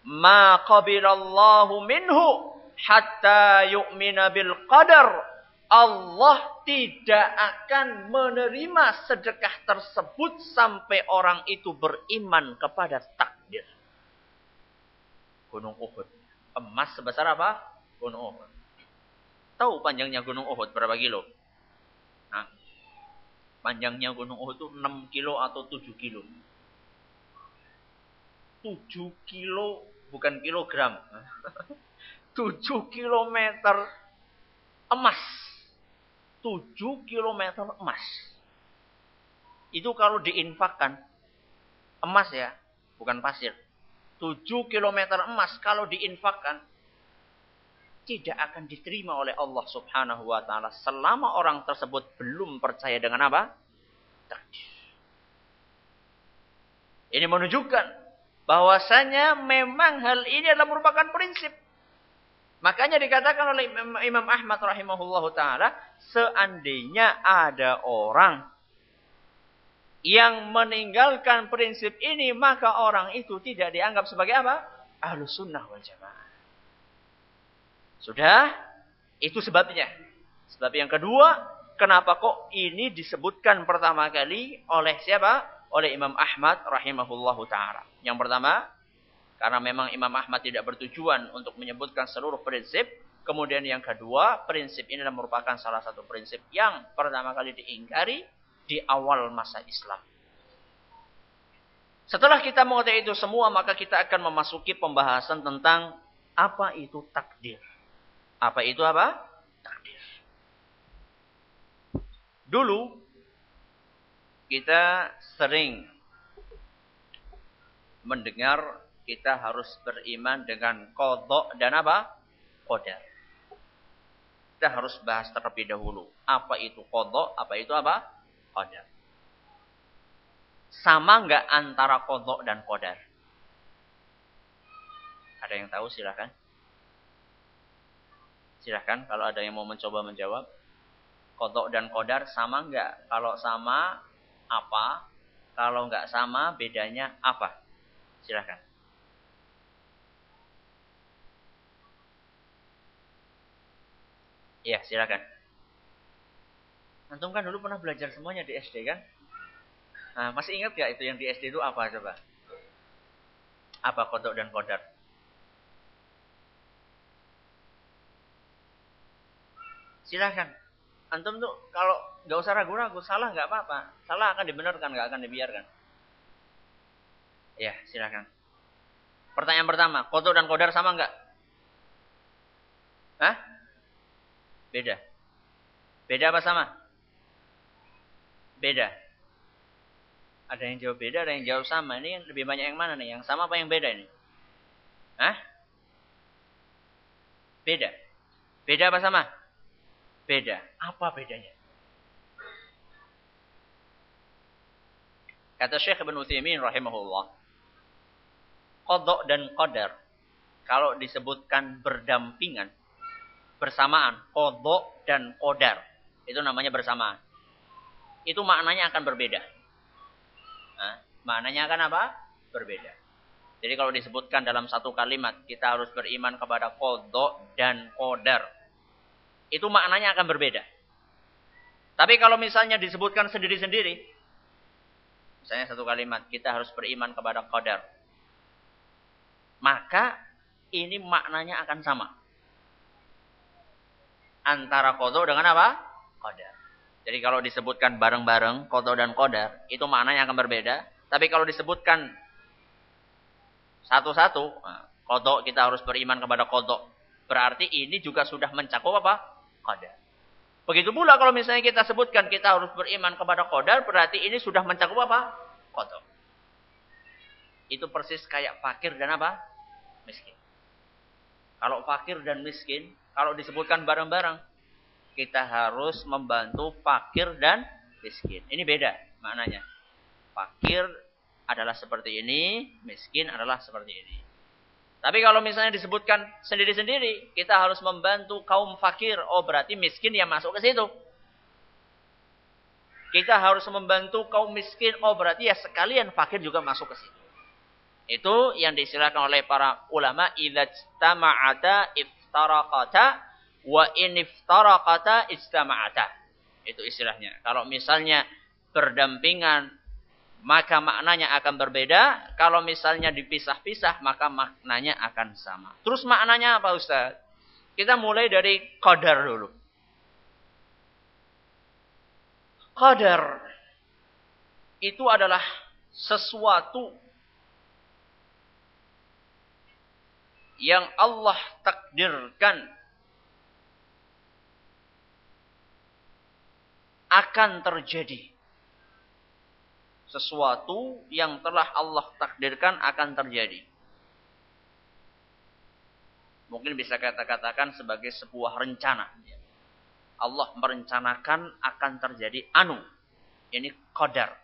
[SPEAKER 1] ma qabilallahu minhu hatta yu'mina bil qadar. Allah tidak akan menerima sedekah tersebut sampai orang itu beriman kepada takdir. Gunung Uhud. Emas sebesar apa? Gunung Uhud. Tahu panjangnya Gunung Uhud berapa kilo? Nah, Panjangnya Gunung Uhud itu 6 kilo atau 7 kilo. 7 kilo bukan kilogram. [LAUGHS] 7 kilometer emas. 7 kilometer emas. Itu kalau diinfakkan emas ya, bukan pasir. 7 kilometer emas kalau diinfakkan tidak akan diterima oleh Allah Subhanahu wa taala selama orang tersebut belum percaya dengan apa? Takdir. Ini menunjukkan bahwasanya memang hal ini adalah merupakan prinsip. Makanya dikatakan oleh Imam Ahmad rahimahullahu taala, seandainya ada orang yang meninggalkan prinsip ini, maka orang itu tidak dianggap sebagai apa? Ahlus sunnah wal jamaah. Sudah? Itu sebabnya. Sebab yang kedua, kenapa kok ini disebutkan pertama kali oleh siapa? Oleh Imam Ahmad rahimahullahu taala. Yang pertama, karena memang Imam Ahmad tidak bertujuan untuk menyebutkan seluruh prinsip. Kemudian yang kedua, prinsip ini merupakan salah satu prinsip yang pertama kali diingkari di awal masa Islam. Setelah kita mengetahui itu semua, maka kita akan memasuki pembahasan tentang apa itu takdir. Apa itu apa? Takdir. Dulu kita sering mendengar kita harus beriman dengan kodok dan apa? Kodar. Kita harus bahas terlebih dahulu. Apa itu kodok? Apa itu apa? Kodar. Sama nggak antara kodok dan kodar? Ada yang tahu silahkan. Silahkan kalau ada yang mau mencoba menjawab. Kodok dan kodar sama enggak? Kalau sama, apa? Kalau enggak sama, bedanya apa? Silahkan. Iya, silakan. Antum kan dulu pernah belajar semuanya di SD kan? Nah, masih ingat gak itu yang di SD itu apa coba? Apa kodok dan kodar? Silahkan. Antum tuh kalau nggak usah ragu-ragu, salah nggak apa-apa. Salah akan dibenarkan, nggak akan dibiarkan. Ya, silahkan. Pertanyaan pertama, kotor dan kodar sama nggak? Hah? Beda. Beda apa sama? Beda. Ada yang jawab beda, ada yang jawab sama. Ini lebih banyak yang mana nih? Yang sama apa yang beda ini? Hah? Beda. Beda apa sama? Beda. Apa bedanya? Kata Syekh Ibn Uthaymin rahimahullah. Kodok dan qadar. Kalau disebutkan berdampingan. Bersamaan. Kodok dan qadar. Itu namanya bersamaan. Itu maknanya akan berbeda. Nah, maknanya akan apa? Berbeda. Jadi kalau disebutkan dalam satu kalimat, kita harus beriman kepada kodok dan kodar itu maknanya akan berbeda. Tapi kalau misalnya disebutkan sendiri-sendiri, misalnya satu kalimat, kita harus beriman kepada qadar. Maka ini maknanya akan sama. Antara qadar dengan apa? Qadar. Jadi kalau disebutkan bareng-bareng qadar dan qadar, itu maknanya akan berbeda. Tapi kalau disebutkan satu-satu, nah, kodok kita harus beriman kepada kodok. Berarti ini juga sudah mencakup apa? Qadar. Begitu pula kalau misalnya kita sebutkan kita harus beriman kepada qadar, berarti ini sudah mencakup apa? Qadar. Itu persis kayak fakir dan apa? Miskin. Kalau fakir dan miskin, kalau disebutkan bareng-bareng, kita harus membantu fakir dan miskin. Ini beda maknanya. Fakir adalah seperti ini, miskin adalah seperti ini. Tapi kalau misalnya disebutkan sendiri-sendiri, kita harus membantu kaum fakir. Oh berarti miskin yang masuk ke situ. Kita harus membantu kaum miskin. Oh berarti ya sekalian fakir juga masuk ke situ. Itu yang diistilahkan oleh para ulama. Idza ijtama'ata iftaraqata wa in iftaraqata ijtama'ata. Itu istilahnya. Kalau misalnya berdampingan maka maknanya akan berbeda. Kalau misalnya dipisah-pisah, maka maknanya akan sama. Terus maknanya apa Ustaz? Kita mulai dari qadar dulu. Qadar itu adalah sesuatu yang Allah takdirkan akan terjadi. Sesuatu yang telah Allah takdirkan akan terjadi. Mungkin bisa kita katakan sebagai sebuah rencana. Allah merencanakan akan terjadi anu. Ini qadar.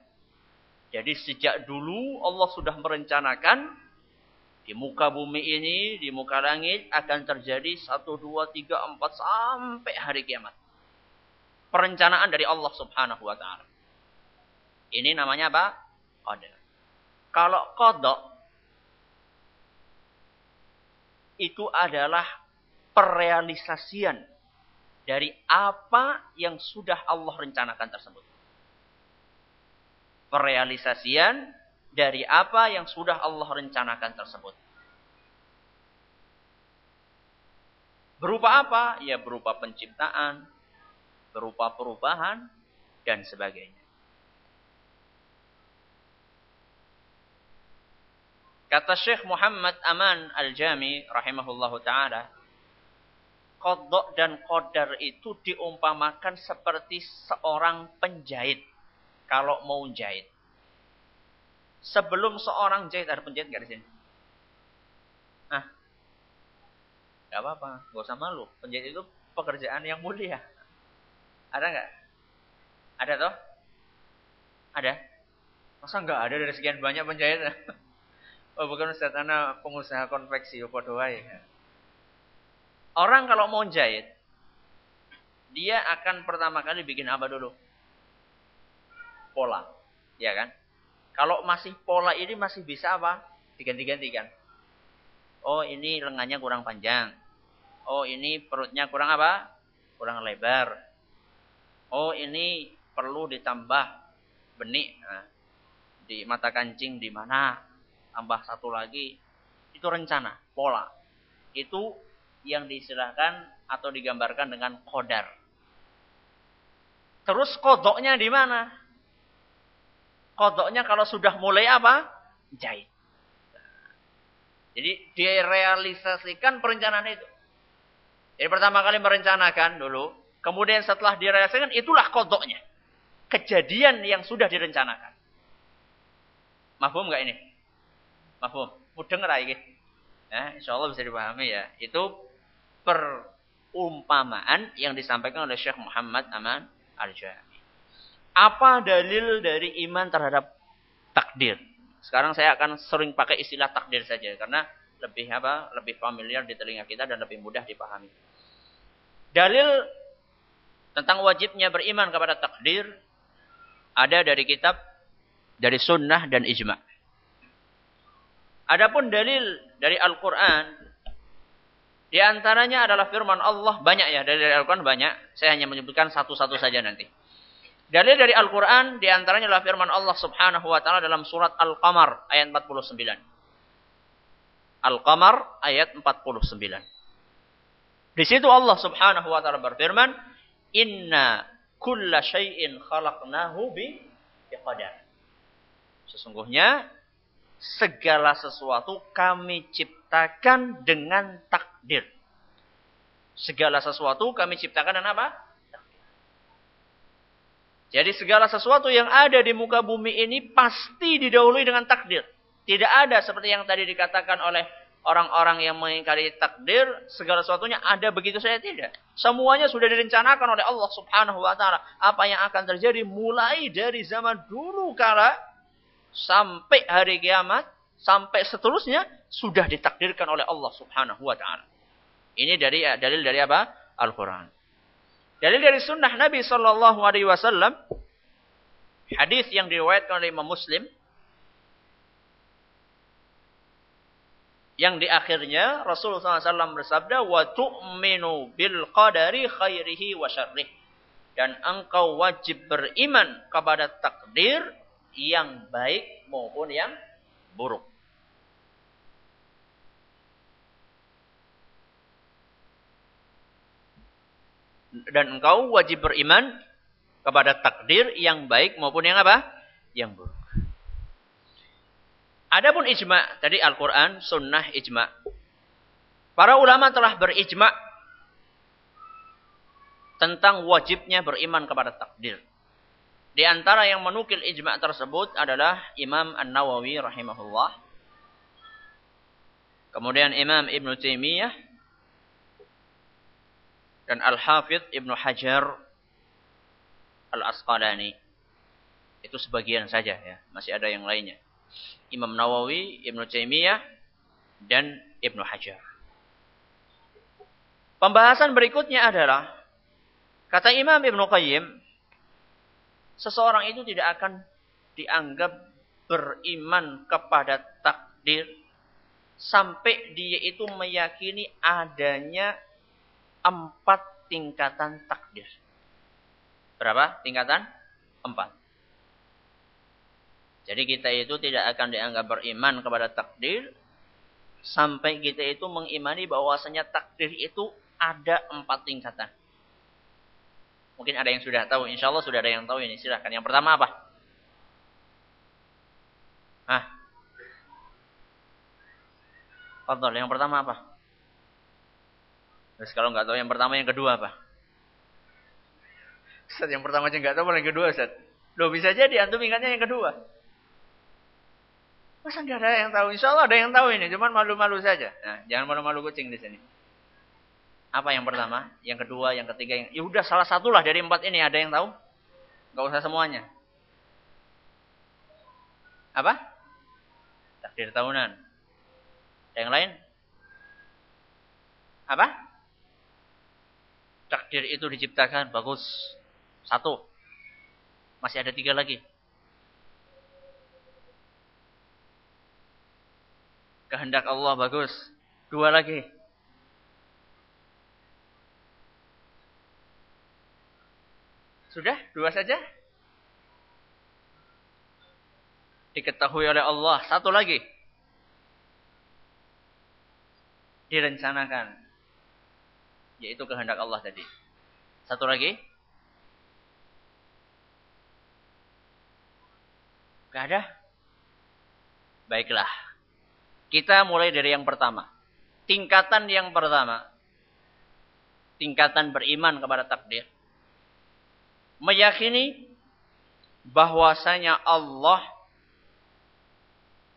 [SPEAKER 1] Jadi sejak dulu Allah sudah merencanakan di muka bumi ini, di muka langit akan terjadi satu, dua, tiga, empat sampai hari kiamat. Perencanaan dari Allah subhanahu wa ta'ala. Ini namanya apa? Qadar. Kalau kodok, itu adalah perealisasian dari apa yang sudah Allah rencanakan tersebut. Perealisasian dari apa yang sudah Allah rencanakan tersebut. Berupa apa? Ya berupa penciptaan, berupa perubahan, dan sebagainya. Kata Syekh Muhammad Aman Al-Jami rahimahullahu taala, kodok dan kodar itu diumpamakan seperti seorang penjahit kalau mau jahit. Sebelum seorang jahit ada penjahit nggak di sini? Ah, nggak apa-apa, nggak usah malu. Penjahit itu pekerjaan yang mulia. Ada nggak? Ada toh? Ada? Masa nggak ada dari sekian banyak penjahit? [LAUGHS] Oh bukan Ustaz, anak pengusaha konveksi, apa doa ya. Orang kalau mau jahit, dia akan pertama kali bikin apa dulu? Pola, ya kan? Kalau masih pola ini masih bisa apa? Diganti-gantikan. Oh ini lengannya kurang panjang. Oh ini perutnya kurang apa? Kurang lebar. Oh ini perlu ditambah benih. Nah, di mata kancing di mana? Tambah satu lagi itu rencana, pola. Itu yang diistilahkan atau digambarkan dengan kodar. Terus kodoknya di mana? Kodoknya kalau sudah mulai apa? Jahit. Jadi direalisasikan perencanaan itu. Jadi pertama kali merencanakan dulu. Kemudian setelah direalisasikan itulah kodoknya. Kejadian yang sudah direncanakan. Mahfum nggak ini? Mahfum. Mudeng ra iki? Ya, insyaallah bisa dipahami ya. Itu perumpamaan yang disampaikan oleh Syekh Muhammad Aman Al-Jami. Apa dalil dari iman terhadap takdir? Sekarang saya akan sering pakai istilah takdir saja karena lebih apa? Lebih familiar di telinga kita dan lebih mudah dipahami. Dalil tentang wajibnya beriman kepada takdir ada dari kitab, dari sunnah dan ijma'. Adapun dalil dari Al-Quran, di antaranya adalah firman Allah, banyak ya, dari Al-Quran banyak. Saya hanya menyebutkan satu-satu saja nanti. Dalil dari Al-Quran, di antaranya adalah firman Allah subhanahu wa ta'ala dalam surat Al-Qamar, ayat 49. Al-Qamar, ayat 49. Di situ Allah subhanahu wa ta'ala berfirman, Inna kulla syai'in khalaqnahu bi biqadar. Sesungguhnya segala sesuatu kami ciptakan dengan takdir. Segala sesuatu kami ciptakan dengan apa? Jadi segala sesuatu yang ada di muka bumi ini pasti didahului dengan takdir. Tidak ada seperti yang tadi dikatakan oleh orang-orang yang mengingkari takdir, segala sesuatunya ada begitu saja tidak. Semuanya sudah direncanakan oleh Allah Subhanahu wa taala. Apa yang akan terjadi mulai dari zaman dulu kala sampai hari kiamat, sampai seterusnya sudah ditakdirkan oleh Allah Subhanahu wa taala. Ini dari dalil dari apa? Al-Qur'an. Dalil dari sunnah Nabi sallallahu alaihi wasallam hadis yang diriwayatkan oleh Imam Muslim yang di akhirnya Rasulullah SAW bersabda wa tu'minu bil qadari khairihi wa syarrih dan engkau wajib beriman kepada takdir yang baik maupun yang buruk. Dan engkau wajib beriman kepada takdir yang baik maupun yang apa? Yang buruk. Adapun ijma, tadi Al-Quran, sunnah, ijma. Para ulama telah berijma tentang wajibnya beriman kepada takdir. Di antara yang menukil ijma tersebut adalah Imam An-Nawawi rahimahullah. Kemudian Imam Ibn Taimiyah dan Al-Hafidh Ibn Hajar Al-Asqalani. Itu sebagian saja ya, masih ada yang lainnya. Imam Nawawi, Ibn Taimiyah dan Ibn Hajar. Pembahasan berikutnya adalah kata Imam Ibn Qayyim seseorang itu tidak akan dianggap beriman kepada takdir sampai dia itu meyakini adanya empat tingkatan takdir. Berapa tingkatan? Empat. Jadi kita itu tidak akan dianggap beriman kepada takdir sampai kita itu mengimani bahwasanya takdir itu ada empat tingkatan. Mungkin ada yang sudah tahu. Insya Allah sudah ada yang tahu ini. Silahkan. Yang pertama apa? Hah? Fadol. Yang pertama apa? Terus kalau nggak tahu yang pertama, yang kedua apa? Ustaz, yang pertama aja nggak tahu, yang kedua Ustaz. Loh bisa jadi antum ingatnya yang kedua. Masa nggak ada yang tahu? Insya Allah ada yang tahu ini, cuman malu-malu saja. Nah, jangan malu-malu kucing di sini. Apa yang pertama? Yang kedua, yang ketiga, yang ya udah salah satu lah dari empat ini ada yang tahu? Gak usah semuanya. Apa? Takdir tahunan. Yang lain? Apa? Takdir itu diciptakan bagus. Satu. Masih ada tiga lagi. Kehendak Allah bagus. Dua lagi. Sudah? Dua saja? Diketahui oleh Allah. Satu lagi. Direncanakan. Yaitu kehendak Allah tadi. Satu lagi. Gak ada? Baiklah. Kita mulai dari yang pertama. Tingkatan yang pertama. Tingkatan beriman kepada takdir meyakini bahwasanya Allah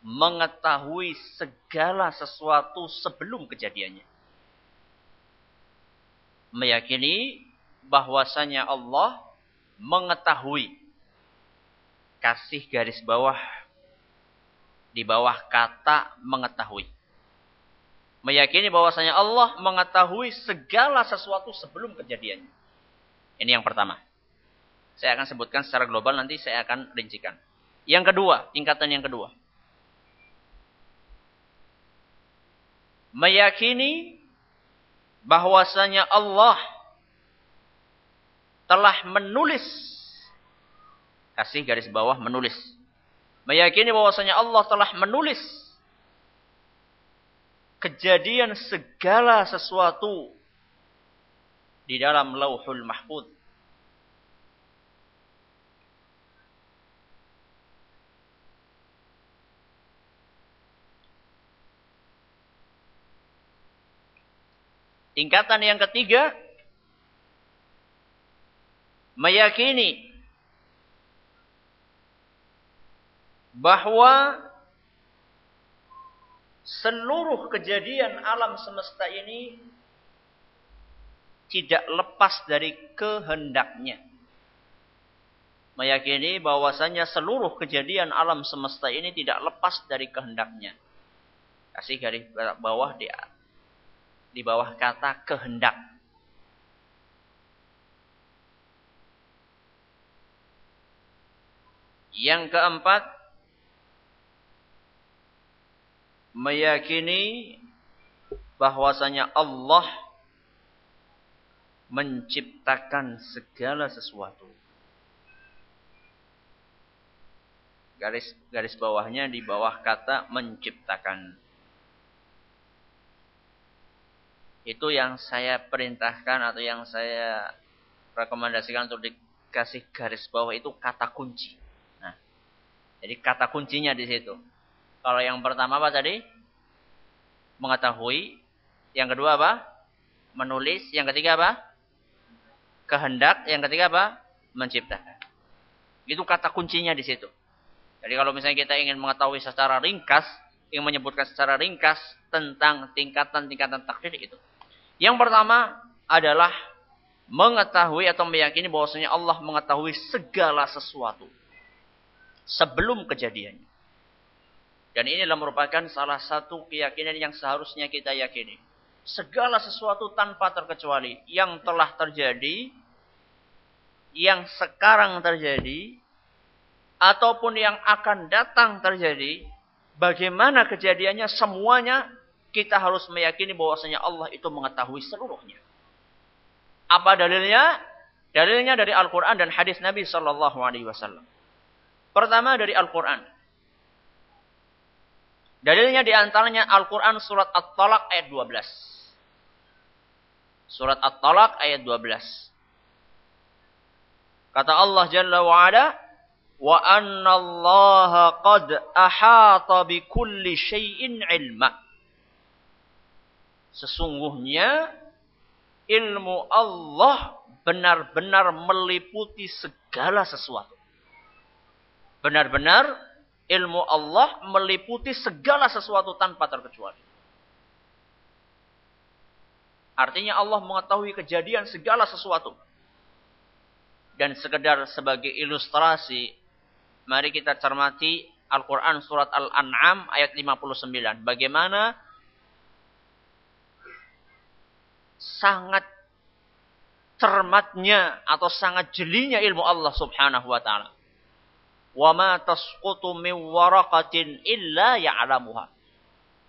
[SPEAKER 1] mengetahui segala sesuatu sebelum kejadiannya. Meyakini bahwasanya Allah mengetahui kasih garis bawah di bawah kata mengetahui. Meyakini bahwasanya Allah mengetahui segala sesuatu sebelum kejadiannya. Ini yang pertama. Saya akan sebutkan secara global nanti saya akan rincikan. Yang kedua, tingkatan yang kedua. Meyakini bahwasanya Allah telah menulis kasih garis bawah menulis. Meyakini bahwasanya Allah telah menulis kejadian segala sesuatu di dalam Lauhul Mahfuz Tingkatan yang ketiga, meyakini bahwa seluruh kejadian alam semesta ini tidak lepas dari kehendaknya. Meyakini bahwasanya seluruh kejadian alam semesta ini tidak lepas dari kehendaknya. Kasih garis bawah di di bawah kata kehendak. Yang keempat, meyakini bahwasanya Allah menciptakan segala sesuatu. Garis garis bawahnya di bawah kata menciptakan. Itu yang saya perintahkan atau yang saya rekomendasikan untuk kasih garis bawah itu kata kunci. Nah, jadi kata kuncinya di situ. Kalau yang pertama apa tadi? Mengetahui. Yang kedua apa? Menulis. Yang ketiga apa? Kehendak. Yang ketiga apa? Menciptakan. Itu kata kuncinya di situ. Jadi kalau misalnya kita ingin mengetahui secara ringkas, ingin menyebutkan secara ringkas tentang tingkatan-tingkatan takdir itu. Yang pertama adalah mengetahui atau meyakini bahwasanya Allah mengetahui segala sesuatu sebelum kejadiannya. Dan ini adalah merupakan salah satu keyakinan yang seharusnya kita yakini. Segala sesuatu tanpa terkecuali yang telah terjadi, yang sekarang terjadi, ataupun yang akan datang terjadi, bagaimana kejadiannya semuanya kita harus meyakini bahwasanya Allah itu mengetahui seluruhnya. Apa dalilnya? Dalilnya dari Al-Quran dan hadis Nabi Sallallahu Alaihi Wasallam. Pertama dari Al-Quran. Dalilnya di antaranya Al-Quran surat At-Talaq ayat 12. Surat At-Talaq ayat 12. Kata Allah Jalla wa'ala, wa anna Allah qad ahata bi kulli syai'in ilma. Sesungguhnya ilmu Allah benar-benar meliputi segala sesuatu. Benar-benar ilmu Allah meliputi segala sesuatu tanpa terkecuali. Artinya Allah mengetahui kejadian segala sesuatu. Dan sekedar sebagai ilustrasi, mari kita cermati Al-Quran surat Al-An'am ayat 59. Bagaimana sangat cermatnya atau sangat jelinya ilmu Allah Subhanahu wa taala. Wa ma tasqutu min waraqatin illa.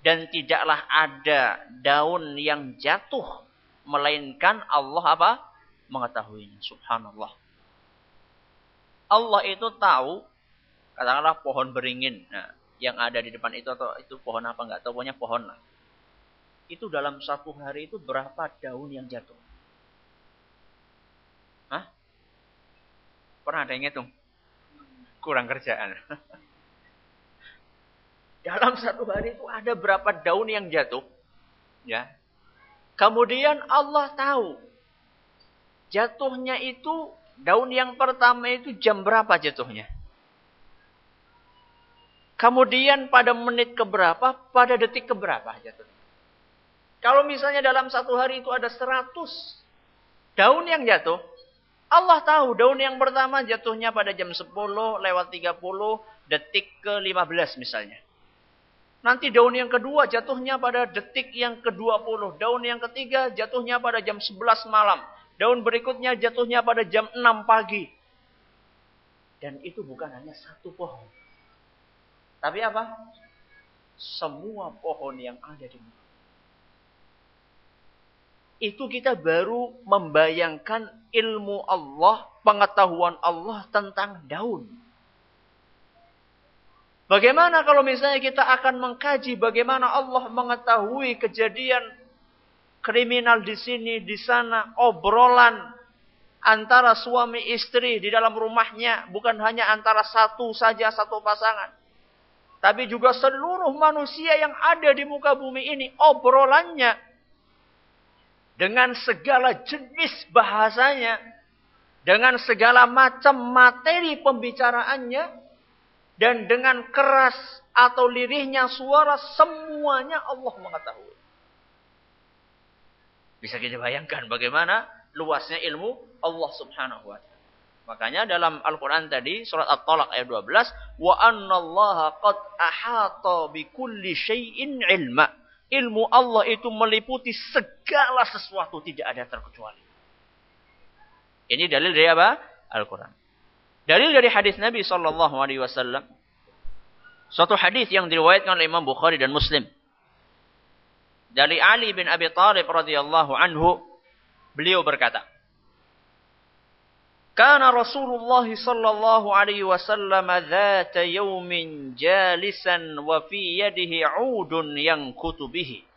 [SPEAKER 1] Dan tidaklah ada daun yang jatuh melainkan Allah apa? mengetahuinya. Subhanallah. Allah itu tahu katakanlah pohon beringin nah, yang ada di depan itu atau itu pohon apa enggak tahu pokoknya pohon lah itu dalam satu hari itu berapa daun yang jatuh? Hah? Pernah ada yang ngitung? Kurang kerjaan. [LAUGHS] dalam satu hari itu ada berapa daun yang jatuh? Ya. Kemudian Allah tahu jatuhnya itu daun yang pertama itu jam berapa jatuhnya? Kemudian pada menit keberapa, pada detik keberapa jatuhnya? Kalau misalnya dalam satu hari itu ada seratus daun yang jatuh, Allah tahu daun yang pertama jatuhnya pada jam 10 lewat 30 detik ke 15 misalnya. Nanti daun yang kedua jatuhnya pada detik yang ke-20. Daun yang ketiga jatuhnya pada jam 11 malam. Daun berikutnya jatuhnya pada jam 6 pagi. Dan itu bukan hanya satu pohon. Tapi apa? Semua pohon yang ada di muka itu kita baru membayangkan ilmu Allah, pengetahuan Allah tentang daun. Bagaimana kalau misalnya kita akan mengkaji bagaimana Allah mengetahui kejadian kriminal di sini, di sana, obrolan antara suami istri di dalam rumahnya, bukan hanya antara satu saja satu pasangan. Tapi juga seluruh manusia yang ada di muka bumi ini, obrolannya dengan segala jenis bahasanya, dengan segala macam materi pembicaraannya, dan dengan keras atau lirihnya suara, semuanya Allah mengetahui. Bisa kita bayangkan bagaimana luasnya ilmu Allah subhanahu wa ta'ala. Makanya dalam Al-Quran tadi, surat At-Talaq ayat 12, وَأَنَّ اللَّهَ قَدْ أَحَاطَ بِكُلِّ شَيْءٍ عِلْمًا ilmu Allah itu meliputi segala sesuatu tidak ada terkecuali. Ini dalil dari apa? Al-Quran. Dalil dari hadis Nabi Sallallahu Alaihi Wasallam. Suatu hadis yang diriwayatkan oleh Imam Bukhari dan Muslim. Dari Ali bin Abi Thalib radhiyallahu anhu, beliau berkata, Kana Rasulullah sallallahu alaihi wasallam وسلم ذات يوم جالسا وفي يده عود yang kutubihi.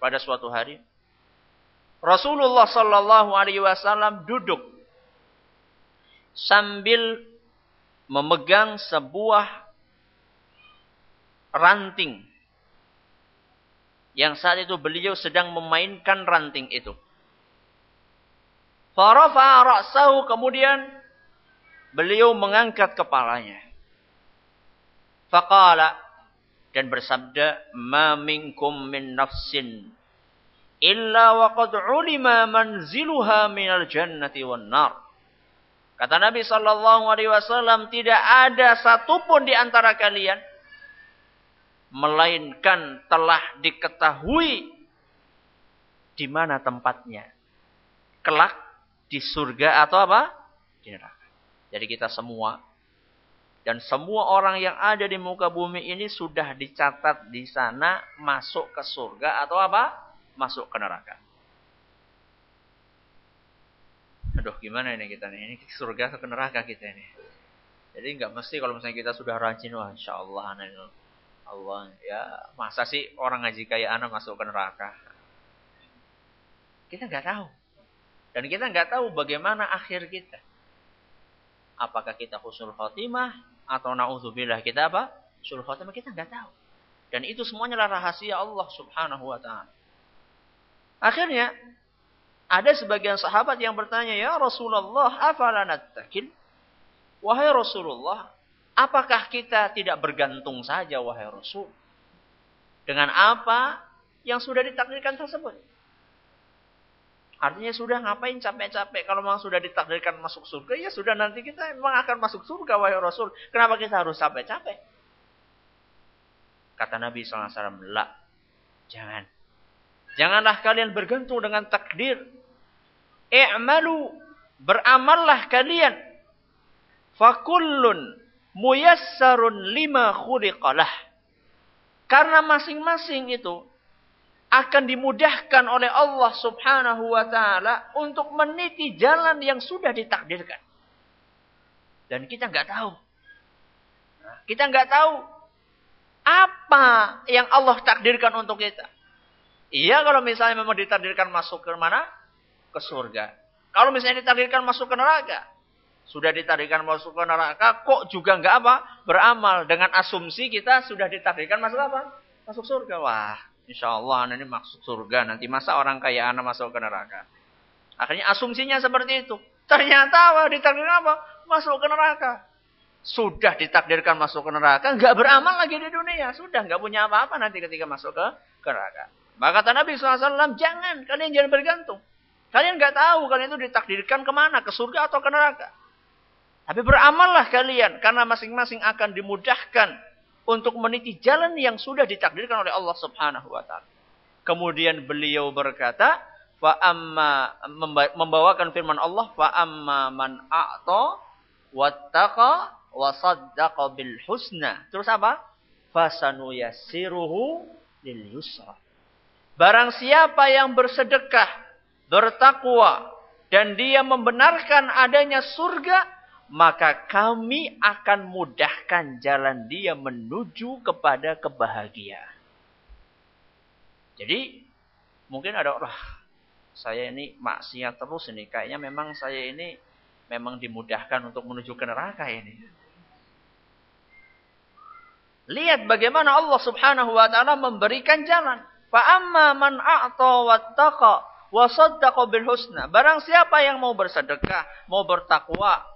[SPEAKER 1] Pada suatu hari Rasulullah sallallahu alaihi wasallam duduk sambil memegang sebuah ranting yang saat itu beliau sedang memainkan ranting itu. Farafa ra'sahu kemudian beliau mengangkat kepalanya. Faqala dan bersabda, "Ma minkum min nafsin illa wa qad ulima manziluha minal jannati wan nar." Kata Nabi sallallahu alaihi wasallam, tidak ada satupun di antara kalian melainkan telah diketahui di mana tempatnya. Kelak di surga atau apa? Di neraka. Jadi kita semua dan semua orang yang ada di muka bumi ini sudah dicatat di sana masuk ke surga atau apa? Masuk ke neraka. Aduh, gimana ini kita nih? Ini surga atau ke neraka kita ini? Jadi nggak mesti kalau misalnya kita sudah rajin, wah insya Allah Allah ya masa sih orang ngaji kayak anak masuk ke neraka? Kita nggak tahu. Dan kita nggak tahu bagaimana akhir kita. Apakah kita husnul khotimah atau naudzubillah kita apa? Husnul khotimah kita nggak tahu. Dan itu semuanya adalah rahasia Allah Subhanahu wa taala. Akhirnya ada sebagian sahabat yang bertanya, "Ya Rasulullah, afala nattakil?" Wahai Rasulullah, Apakah kita tidak bergantung saja wahai Rasul? Dengan apa yang sudah ditakdirkan tersebut? Artinya sudah ngapain capek-capek kalau memang sudah ditakdirkan masuk surga ya sudah nanti kita memang akan masuk surga wahai Rasul. Kenapa kita harus capek-capek? Kata Nabi SAW, La, jangan. Janganlah kalian bergantung dengan takdir. I'malu, beramallah kalian. Fakullun muyassarun lima khuliqalah. Karena masing-masing itu akan dimudahkan oleh Allah subhanahu wa ta'ala untuk meniti jalan yang sudah ditakdirkan. Dan kita nggak tahu. Kita nggak tahu apa yang Allah takdirkan untuk kita. Iya kalau misalnya memang ditakdirkan masuk ke mana? Ke surga. Kalau misalnya ditakdirkan masuk ke neraka, sudah ditakdirkan masuk ke neraka, kok juga enggak apa? Beramal. Dengan asumsi kita sudah ditakdirkan masuk apa? Masuk surga. Wah, insya Allah ini masuk surga. Nanti masa orang kaya anak masuk ke neraka. Akhirnya asumsinya seperti itu. Ternyata apa? Ditakdirkan apa? Masuk ke neraka. Sudah ditakdirkan masuk ke neraka. Enggak beramal lagi di dunia. Sudah enggak punya apa-apa nanti ketika masuk ke, neraka. Maka kata Nabi SAW, jangan. Kalian jangan bergantung. Kalian enggak tahu kalian itu ditakdirkan ke mana? Ke surga atau ke neraka. Tapi beramallah kalian karena masing-masing akan dimudahkan untuk meniti jalan yang sudah ditakdirkan oleh Allah Subhanahu wa taala. Kemudian beliau berkata, fa amma membawakan firman Allah, fa amma man a'ta wattaqa wa saddaqa bil husna. Terus apa? Fasanu yassiruhu lil yusra. Barang siapa yang bersedekah, bertakwa dan dia membenarkan adanya surga, maka kami akan mudahkan jalan dia menuju kepada kebahagiaan. Jadi mungkin ada orang saya ini maksiat terus ini kayaknya memang saya ini memang dimudahkan untuk menuju ke neraka ini. Lihat bagaimana Allah Subhanahu wa taala memberikan jalan. Fa amma man a'ta wattaqa wa saddaqa bil husna. Barang siapa yang mau bersedekah, mau bertakwa,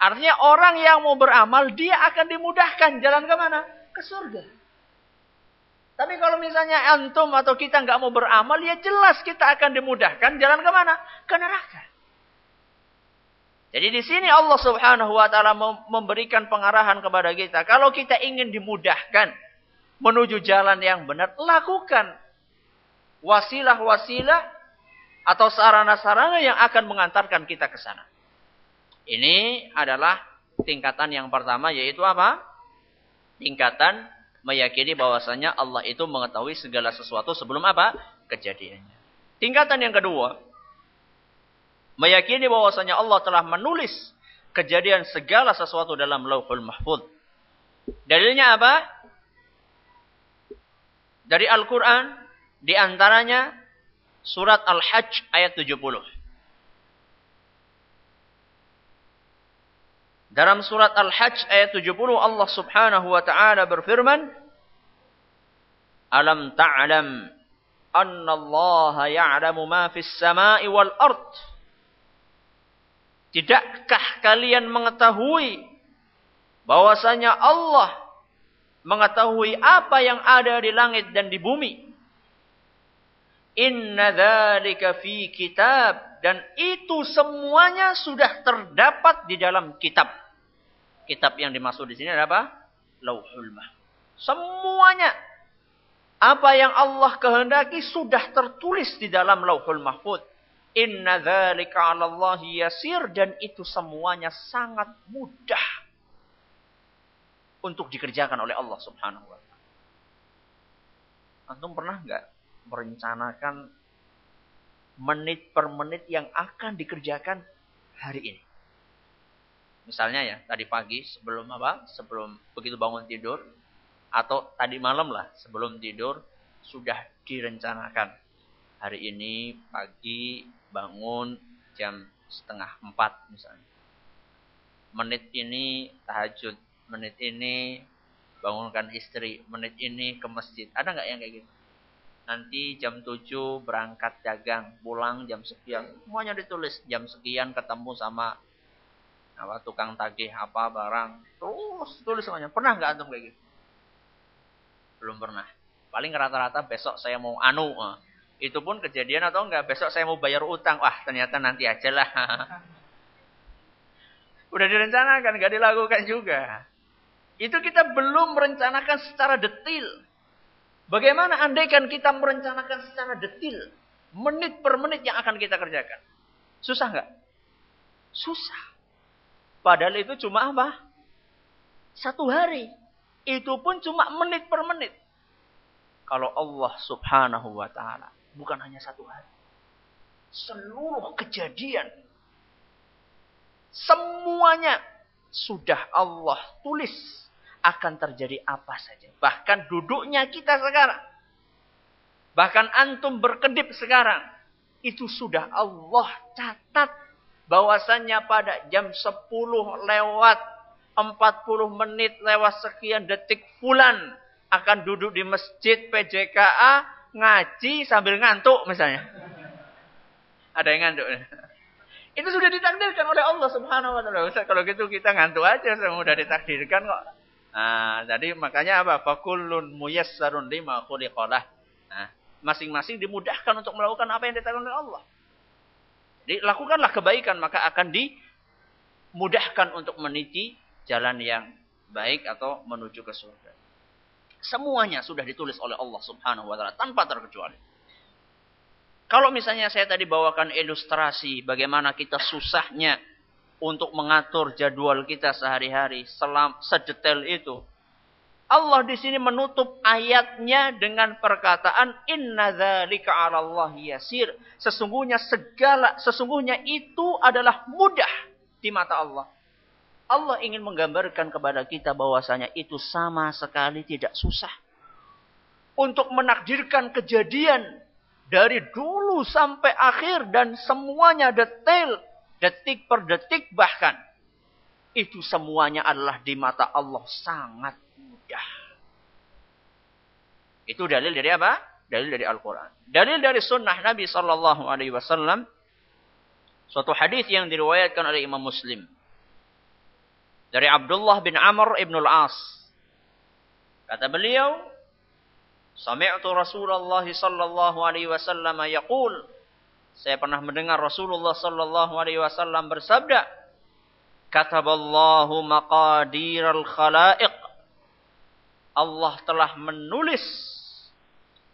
[SPEAKER 1] Artinya orang yang mau beramal, dia akan dimudahkan jalan ke mana? Ke surga. Tapi kalau misalnya antum atau kita nggak mau beramal, ya jelas kita akan dimudahkan jalan ke mana? Ke neraka. Jadi di sini Allah Subhanahu wa taala memberikan pengarahan kepada kita. Kalau kita ingin dimudahkan menuju jalan yang benar, lakukan wasilah-wasilah atau sarana-sarana yang akan mengantarkan kita ke sana. Ini adalah tingkatan yang pertama yaitu apa? Tingkatan meyakini bahwasanya Allah itu mengetahui segala sesuatu sebelum apa? Kejadiannya. Tingkatan yang kedua, meyakini bahwasanya Allah telah menulis kejadian segala sesuatu dalam Lauhul Mahfuz. Dalilnya apa? Dari Al-Qur'an di antaranya surat Al-Hajj ayat 70. Dalam surat Al-Hajj ayat 70 Allah Subhanahu wa taala berfirman, "Alam ta'lam anna Allah ya'lamu ma fis sama'i wal ard?" Tidakkah kalian mengetahui bahwasanya Allah mengetahui apa yang ada di langit dan di bumi? Inna dzalika fi kitab dan itu semuanya sudah terdapat di dalam kitab. Kitab yang dimaksud di sini adalah apa? Lauhul. Semuanya apa yang Allah kehendaki sudah tertulis di dalam Lauhul Mahfuz. Inna dzalika 'ala Allah yasir dan itu semuanya sangat mudah untuk dikerjakan oleh Allah Subhanahu wa taala. Antum pernah enggak merencanakan menit per menit yang akan dikerjakan hari ini? Misalnya ya, tadi pagi sebelum apa? Sebelum begitu bangun tidur atau tadi malam lah sebelum tidur sudah direncanakan. Hari ini pagi bangun jam setengah empat misalnya. Menit ini tahajud, menit ini bangunkan istri, menit ini ke masjid. Ada nggak yang kayak gitu? Nanti jam tujuh berangkat dagang, pulang jam sekian. Semuanya ditulis. Jam sekian ketemu sama apa tukang tagih apa barang. Terus tulis semuanya. Pernah nggak antum kayak gitu? Belum pernah. Paling rata-rata besok saya mau anu eh. itu pun kejadian atau enggak besok saya mau bayar utang. Wah ternyata nanti aja lah. [LAUGHS] Udah direncanakan nggak dilakukan juga. Itu kita belum merencanakan secara detil bagaimana andaikan kita merencanakan secara detil menit per menit yang akan kita kerjakan. Susah nggak? Susah Padahal itu cuma apa? Satu hari. Itu pun cuma menit per menit. Kalau Allah subhanahu wa ta'ala. Bukan hanya satu hari. Seluruh kejadian. Semuanya sudah Allah tulis akan terjadi apa saja. Bahkan duduknya kita sekarang. Bahkan antum berkedip sekarang. Itu sudah Allah catat bahwasannya pada jam 10 lewat 40 menit lewat sekian detik bulan akan duduk di masjid PJKA ngaji sambil ngantuk misalnya. Ada yang ngantuk. Itu sudah ditakdirkan oleh Allah Subhanahu wa taala. Kalau gitu kita ngantuk aja sudah ditakdirkan kok. Nah, jadi makanya apa? Fakullun muyassarun lima khuliqalah. Nah, masing-masing dimudahkan untuk melakukan apa yang ditakdirkan oleh Allah. Lakukanlah kebaikan maka akan dimudahkan untuk meniti jalan yang baik atau menuju ke surga. Semuanya sudah ditulis oleh Allah Subhanahu wa taala tanpa terkecuali. Kalau misalnya saya tadi bawakan ilustrasi bagaimana kita susahnya untuk mengatur jadwal kita sehari-hari sedetail itu, Allah di sini menutup ayatnya dengan perkataan inna dzalika 'ala Allah yasir. Sesungguhnya segala sesungguhnya itu adalah mudah di mata Allah. Allah ingin menggambarkan kepada kita bahwasanya itu sama sekali tidak susah. Untuk menakdirkan kejadian dari dulu sampai akhir dan semuanya detail, detik per detik bahkan. Itu semuanya adalah di mata Allah sangat mudah. Itu dalil dari apa? Dalil dari Al-Quran. Dalil dari sunnah Nabi Sallallahu Alaihi Wasallam. Suatu hadis yang diriwayatkan oleh Imam Muslim. Dari Abdullah bin Amr ibn al-As. Kata beliau, Sami'tu Rasulullah sallallahu alaihi wasallam yaqul Saya pernah mendengar Rasulullah sallallahu alaihi wasallam bersabda, "Kataballahu maqadiral khalaiq Allah telah menulis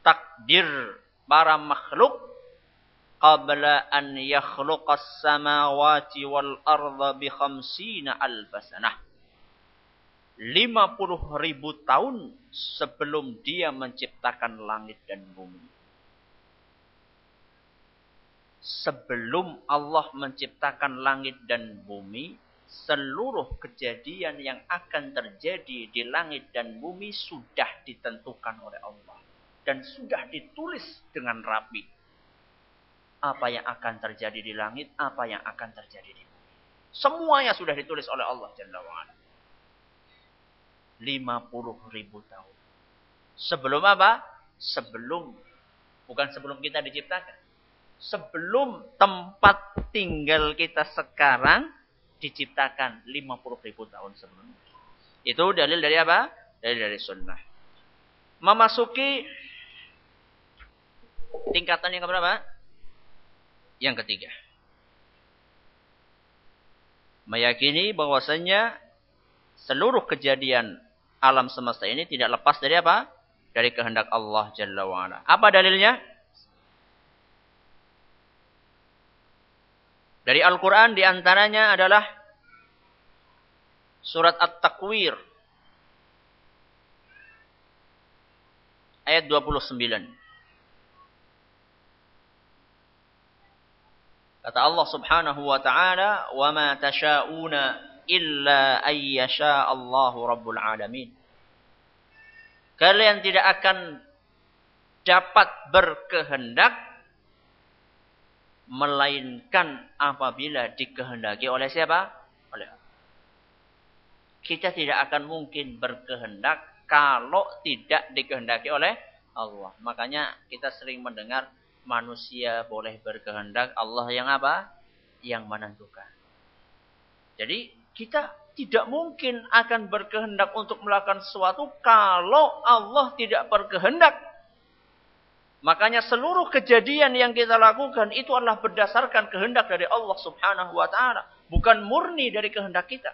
[SPEAKER 1] takdir para makhluk qabla an yakhluqas samawati wal arda bi khamsina alfasanah. 50 ribu tahun sebelum dia menciptakan langit dan bumi. Sebelum Allah menciptakan langit dan bumi, seluruh kejadian yang akan terjadi di langit dan bumi sudah ditentukan oleh Allah dan sudah ditulis dengan rapi. Apa yang akan terjadi di langit, apa yang akan terjadi di bumi. Semuanya sudah ditulis oleh Allah Jalla wa'ala. 50 ribu tahun. Sebelum apa? Sebelum, bukan sebelum kita diciptakan. Sebelum tempat tinggal kita sekarang diciptakan 50 ribu tahun sebelumnya. Itu dalil dari apa? Dalil dari sunnah. Memasuki tingkatan yang keberapa? Yang ketiga meyakini bahwasanya seluruh kejadian alam semesta ini tidak lepas dari apa? Dari kehendak Allah Jalla wa'ala. Apa dalilnya? Dari Al-Quran di antaranya adalah surat At-Takwir. Ayat 29. Kata Allah Subhanahu wa taala, "Wa ma tasha'una illa ayyasha Allahu rabbul alamin." Kalian tidak akan dapat berkehendak melainkan apabila dikehendaki oleh siapa? Oleh. Kita tidak akan mungkin berkehendak kalau tidak dikehendaki oleh Allah. Makanya kita sering mendengar manusia boleh berkehendak, Allah yang apa? Yang menentukan. Jadi kita tidak mungkin akan berkehendak untuk melakukan sesuatu kalau Allah tidak berkehendak. Makanya seluruh kejadian yang kita lakukan itu adalah berdasarkan kehendak dari Allah Subhanahu wa taala, bukan murni dari kehendak kita.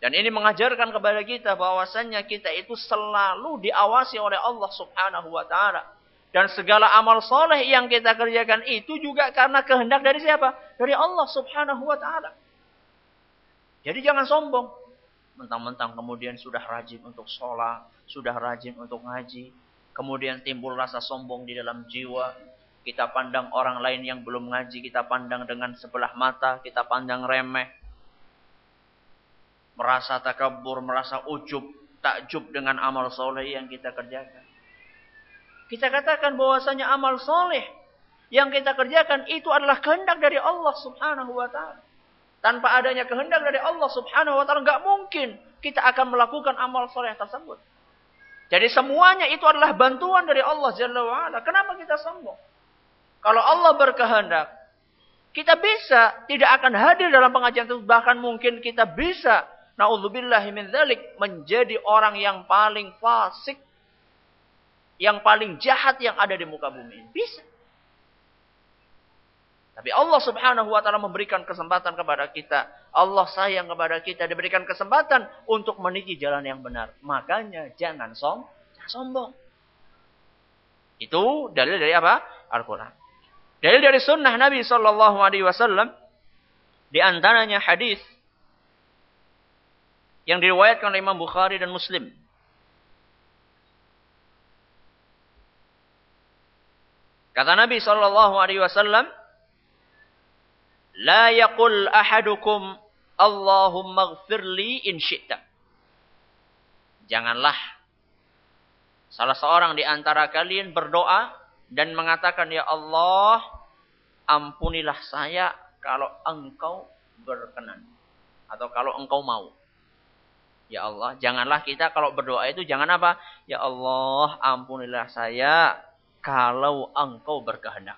[SPEAKER 1] Dan ini mengajarkan kepada kita bahwasannya kita itu selalu diawasi oleh Allah Subhanahu wa taala. Dan segala amal soleh yang kita kerjakan itu juga karena kehendak dari siapa? Dari Allah subhanahu wa ta'ala. Jadi jangan sombong. Mentang-mentang kemudian sudah rajin untuk sholat, sudah rajin untuk ngaji. Kemudian timbul rasa sombong di dalam jiwa. Kita pandang orang lain yang belum ngaji, kita pandang dengan sebelah mata, kita pandang remeh. Merasa takabur, merasa ujub, takjub dengan amal soleh yang kita kerjakan. Kita katakan bahwasanya amal soleh yang kita kerjakan itu adalah kehendak dari Allah subhanahu wa ta'ala. Tanpa adanya kehendak dari Allah subhanahu wa ta'ala, nggak mungkin kita akan melakukan amal soleh tersebut. Jadi semuanya itu adalah bantuan dari Allah Jalla wa'ala. Kenapa kita sombong? Kalau Allah berkehendak, kita bisa tidak akan hadir dalam pengajian itu. Bahkan mungkin kita bisa, na'udzubillahi min menjadi orang yang paling fasik yang paling jahat yang ada di muka bumi. Bisa. Tapi Allah subhanahu wa ta'ala memberikan kesempatan kepada kita. Allah sayang kepada kita. Diberikan kesempatan untuk meniti jalan yang benar. Makanya jangan som, sombong. Itu dalil dari apa? Al-Quran. Dalil dari sunnah Nabi Sallallahu Alaihi Wasallam. Di antaranya hadis yang diriwayatkan oleh Imam Bukhari dan Muslim. Kata Nabi sallallahu alaihi wasallam, "La yaqul ahadukum Allahumma ighfirli in syi'ta." Janganlah salah seorang di antara kalian berdoa dan mengatakan, "Ya Allah, ampunilah saya kalau engkau berkenan atau kalau engkau mau." Ya Allah, janganlah kita kalau berdoa itu jangan apa? Ya Allah, ampunilah saya kalau engkau berkehendak.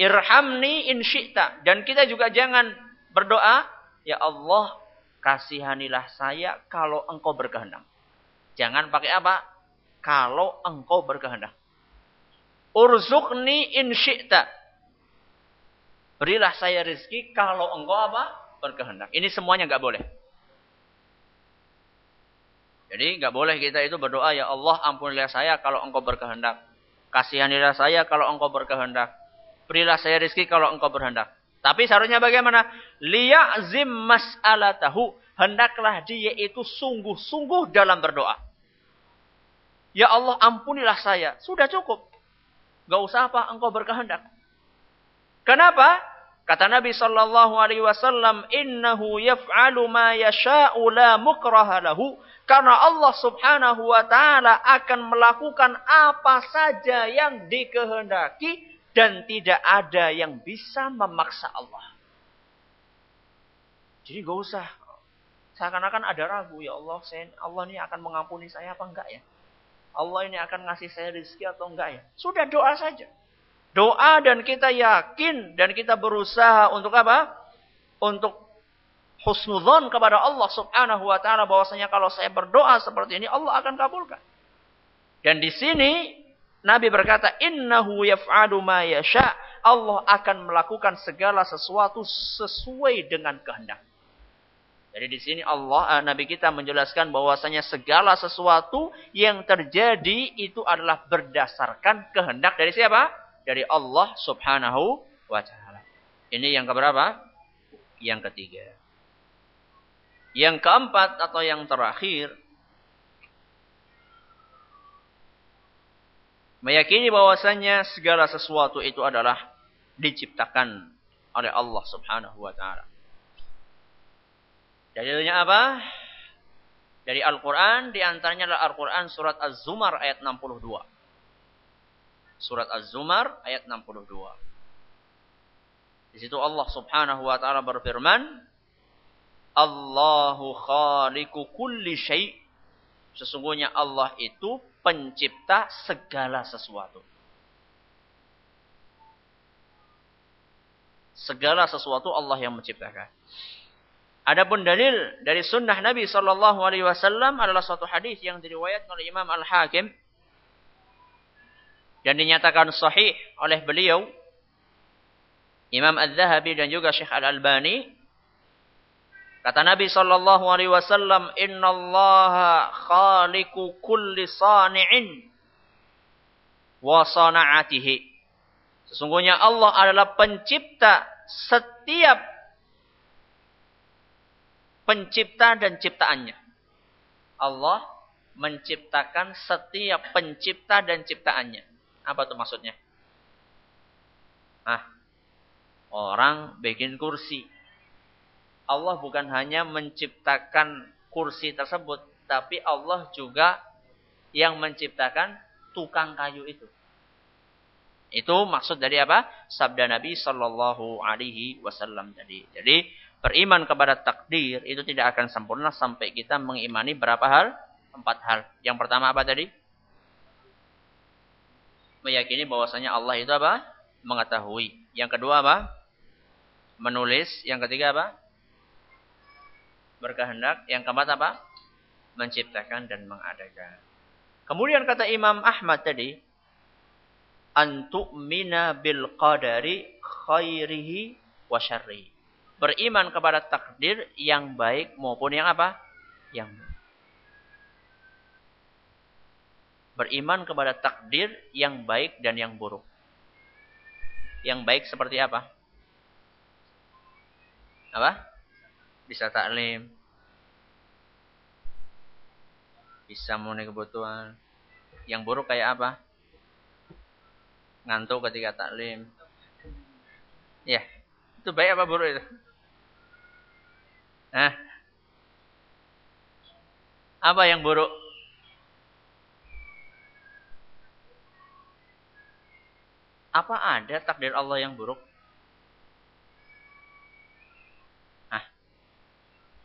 [SPEAKER 1] Irhamni in syi'ta. Dan kita juga jangan berdoa, ya Allah, kasihanilah saya kalau engkau berkehendak. Jangan pakai apa? Kalau engkau berkehendak. Urzukni in syi'ta. Berilah saya rezeki kalau engkau apa? Berkehendak. Ini semuanya nggak boleh. Jadi nggak boleh kita itu berdoa ya Allah ampunilah saya kalau engkau berkehendak. Kasihanilah saya kalau engkau berkehendak. Berilah saya rezeki kalau engkau berkehendak. Tapi seharusnya bagaimana? Liya'zim mas'alatahu. Hendaklah dia itu sungguh-sungguh dalam berdoa. Ya Allah ampunilah saya. Sudah cukup. Gak usah apa engkau berkehendak. Kenapa? Kata Nabi sallallahu alaihi wasallam, "Innahu yaf'alu ma yasha'u la mukraha lahu." Karena Allah subhanahu wa ta'ala akan melakukan apa saja yang dikehendaki Dan tidak ada yang bisa memaksa Allah. Jadi gak usah. Seakan-akan ada ragu. Ya Allah, saya, Allah ini akan mengampuni saya apa enggak ya? Allah ini akan ngasih saya rezeki atau enggak ya? Sudah doa saja. Doa dan kita yakin dan kita berusaha untuk apa? Untuk husnudzon kepada Allah subhanahu wa ta'ala bahwasanya kalau saya berdoa seperti ini Allah akan kabulkan. Dan di sini Nabi berkata, "Innahu yaf'alu ma yasha." Allah akan melakukan segala sesuatu sesuai dengan kehendak. Jadi di sini Allah eh, Nabi kita menjelaskan bahwasanya segala sesuatu yang terjadi itu adalah berdasarkan kehendak dari siapa? Dari Allah Subhanahu wa taala. Ini yang keberapa? Yang ketiga. Yang keempat atau yang terakhir Meyakini bahwasanya segala sesuatu itu adalah diciptakan oleh Allah Subhanahu wa taala. Dalilnya apa? Dari Al-Qur'an di antaranya adalah Al-Qur'an surat Az-Zumar ayat 62. Surat Az-Zumar ayat 62. Di situ Allah Subhanahu wa taala berfirman, Allahu khaliqu kulli syai' Sesungguhnya Allah itu pencipta segala sesuatu. Segala sesuatu Allah yang menciptakan. Adapun dalil dari sunnah Nabi Shallallahu Alaihi Wasallam adalah suatu hadis yang diriwayatkan oleh Imam Al Hakim dan dinyatakan sahih oleh beliau Imam Al Zahabi dan juga Syekh Al Albani Kata Nabi sallallahu alaihi wasallam, "Innallaha khaliqu kulli sani'in wa sana'atihi." Sesungguhnya Allah adalah pencipta setiap pencipta dan ciptaannya. Allah menciptakan setiap pencipta dan ciptaannya. Apa itu maksudnya? Ah, orang bikin kursi, Allah bukan hanya menciptakan kursi tersebut, tapi Allah juga yang menciptakan tukang kayu itu. Itu maksud dari apa? Sabda Nabi Shallallahu Alaihi Wasallam tadi. Jadi beriman kepada takdir itu tidak akan sempurna sampai kita mengimani berapa hal? Empat hal. Yang pertama apa tadi? Meyakini bahwasanya Allah itu apa? Mengetahui. Yang kedua apa? Menulis. Yang ketiga apa? Berkehendak. Yang keempat apa? Menciptakan dan mengadakan. Kemudian kata Imam Ahmad tadi, antu'mina bil qadari khairihi wa syarrihi. Beriman kepada takdir yang baik maupun yang apa? Yang Beriman kepada takdir yang baik dan yang buruk. Yang baik seperti apa? Apa? Bisa taklim. Bisa memenuhi kebutuhan. Yang buruk kayak apa? Ngantuk ketika taklim. Ya itu baik apa buruk itu? Hah? apa yang buruk? Apa ada takdir Allah yang buruk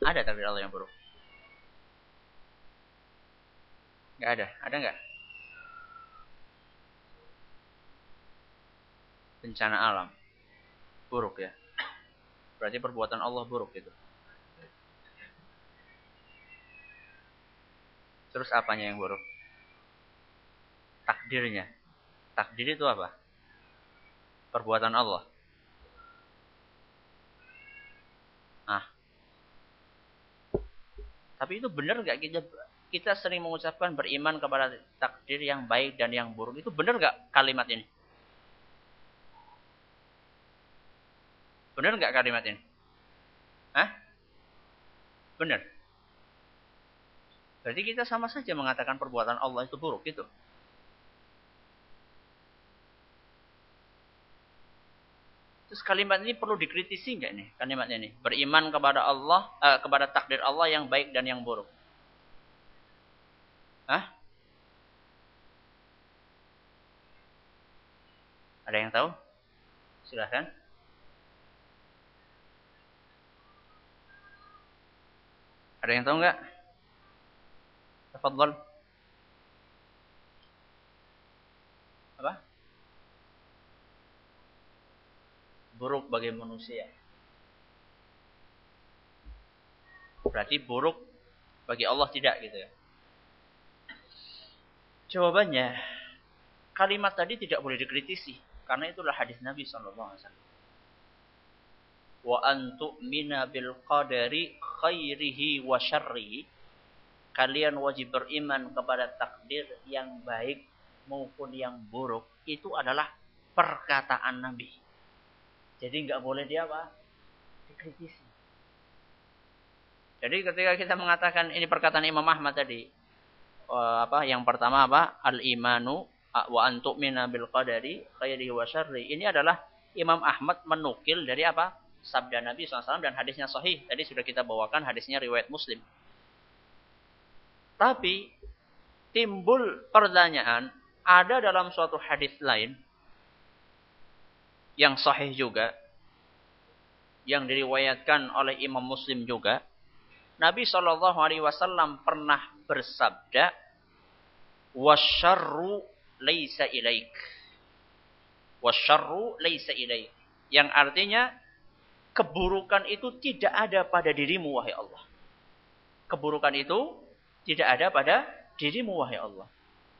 [SPEAKER 1] Ada takdir Allah yang buruk? Gak ada. Ada nggak? Bencana alam. Buruk ya. Berarti perbuatan Allah buruk itu. Terus apanya yang buruk? Takdirnya. Takdir itu apa? Perbuatan Allah. Ah, tapi itu benar nggak kita kita sering mengucapkan beriman kepada takdir yang baik dan yang buruk itu benar nggak kalimat ini? Benar nggak kalimat ini? Hah? Benar. Berarti kita sama saja mengatakan perbuatan Allah itu buruk itu. Terus kalimat ini perlu dikritisi nggak nih kalimat ini? Beriman kepada Allah, eh, kepada takdir Allah yang baik dan yang buruk. Hah? Ada yang tahu? Silahkan. Ada yang tahu nggak? Apa? Buruk bagi manusia. Berarti buruk bagi Allah tidak gitu ya. Jawabannya, kalimat tadi tidak boleh dikritisi karena itulah hadis Nabi wasallam. Wa antu'mina bil qadari khairihi wa syarrihi. Kalian wajib beriman kepada takdir yang baik maupun yang buruk. Itu adalah perkataan Nabi. Jadi nggak boleh dia apa? Dikritisi. Jadi ketika kita mengatakan ini perkataan Imam Ahmad tadi, uh, apa yang pertama apa? Al imanu wa antuk mina bil qadari khairi wa syarri. Ini adalah Imam Ahmad menukil dari apa? Sabda Nabi SAW dan hadisnya sahih. Tadi sudah kita bawakan hadisnya riwayat Muslim. Tapi timbul pertanyaan ada dalam suatu hadis lain yang sahih juga yang diriwayatkan oleh Imam Muslim juga Nabi Shallallahu Alaihi Wasallam pernah bersabda, "Wasyarru laisa ilaik." Wasyarru laisa ilaik. Yang artinya keburukan itu tidak ada pada dirimu wahai Allah. Keburukan itu tidak ada pada dirimu wahai Allah.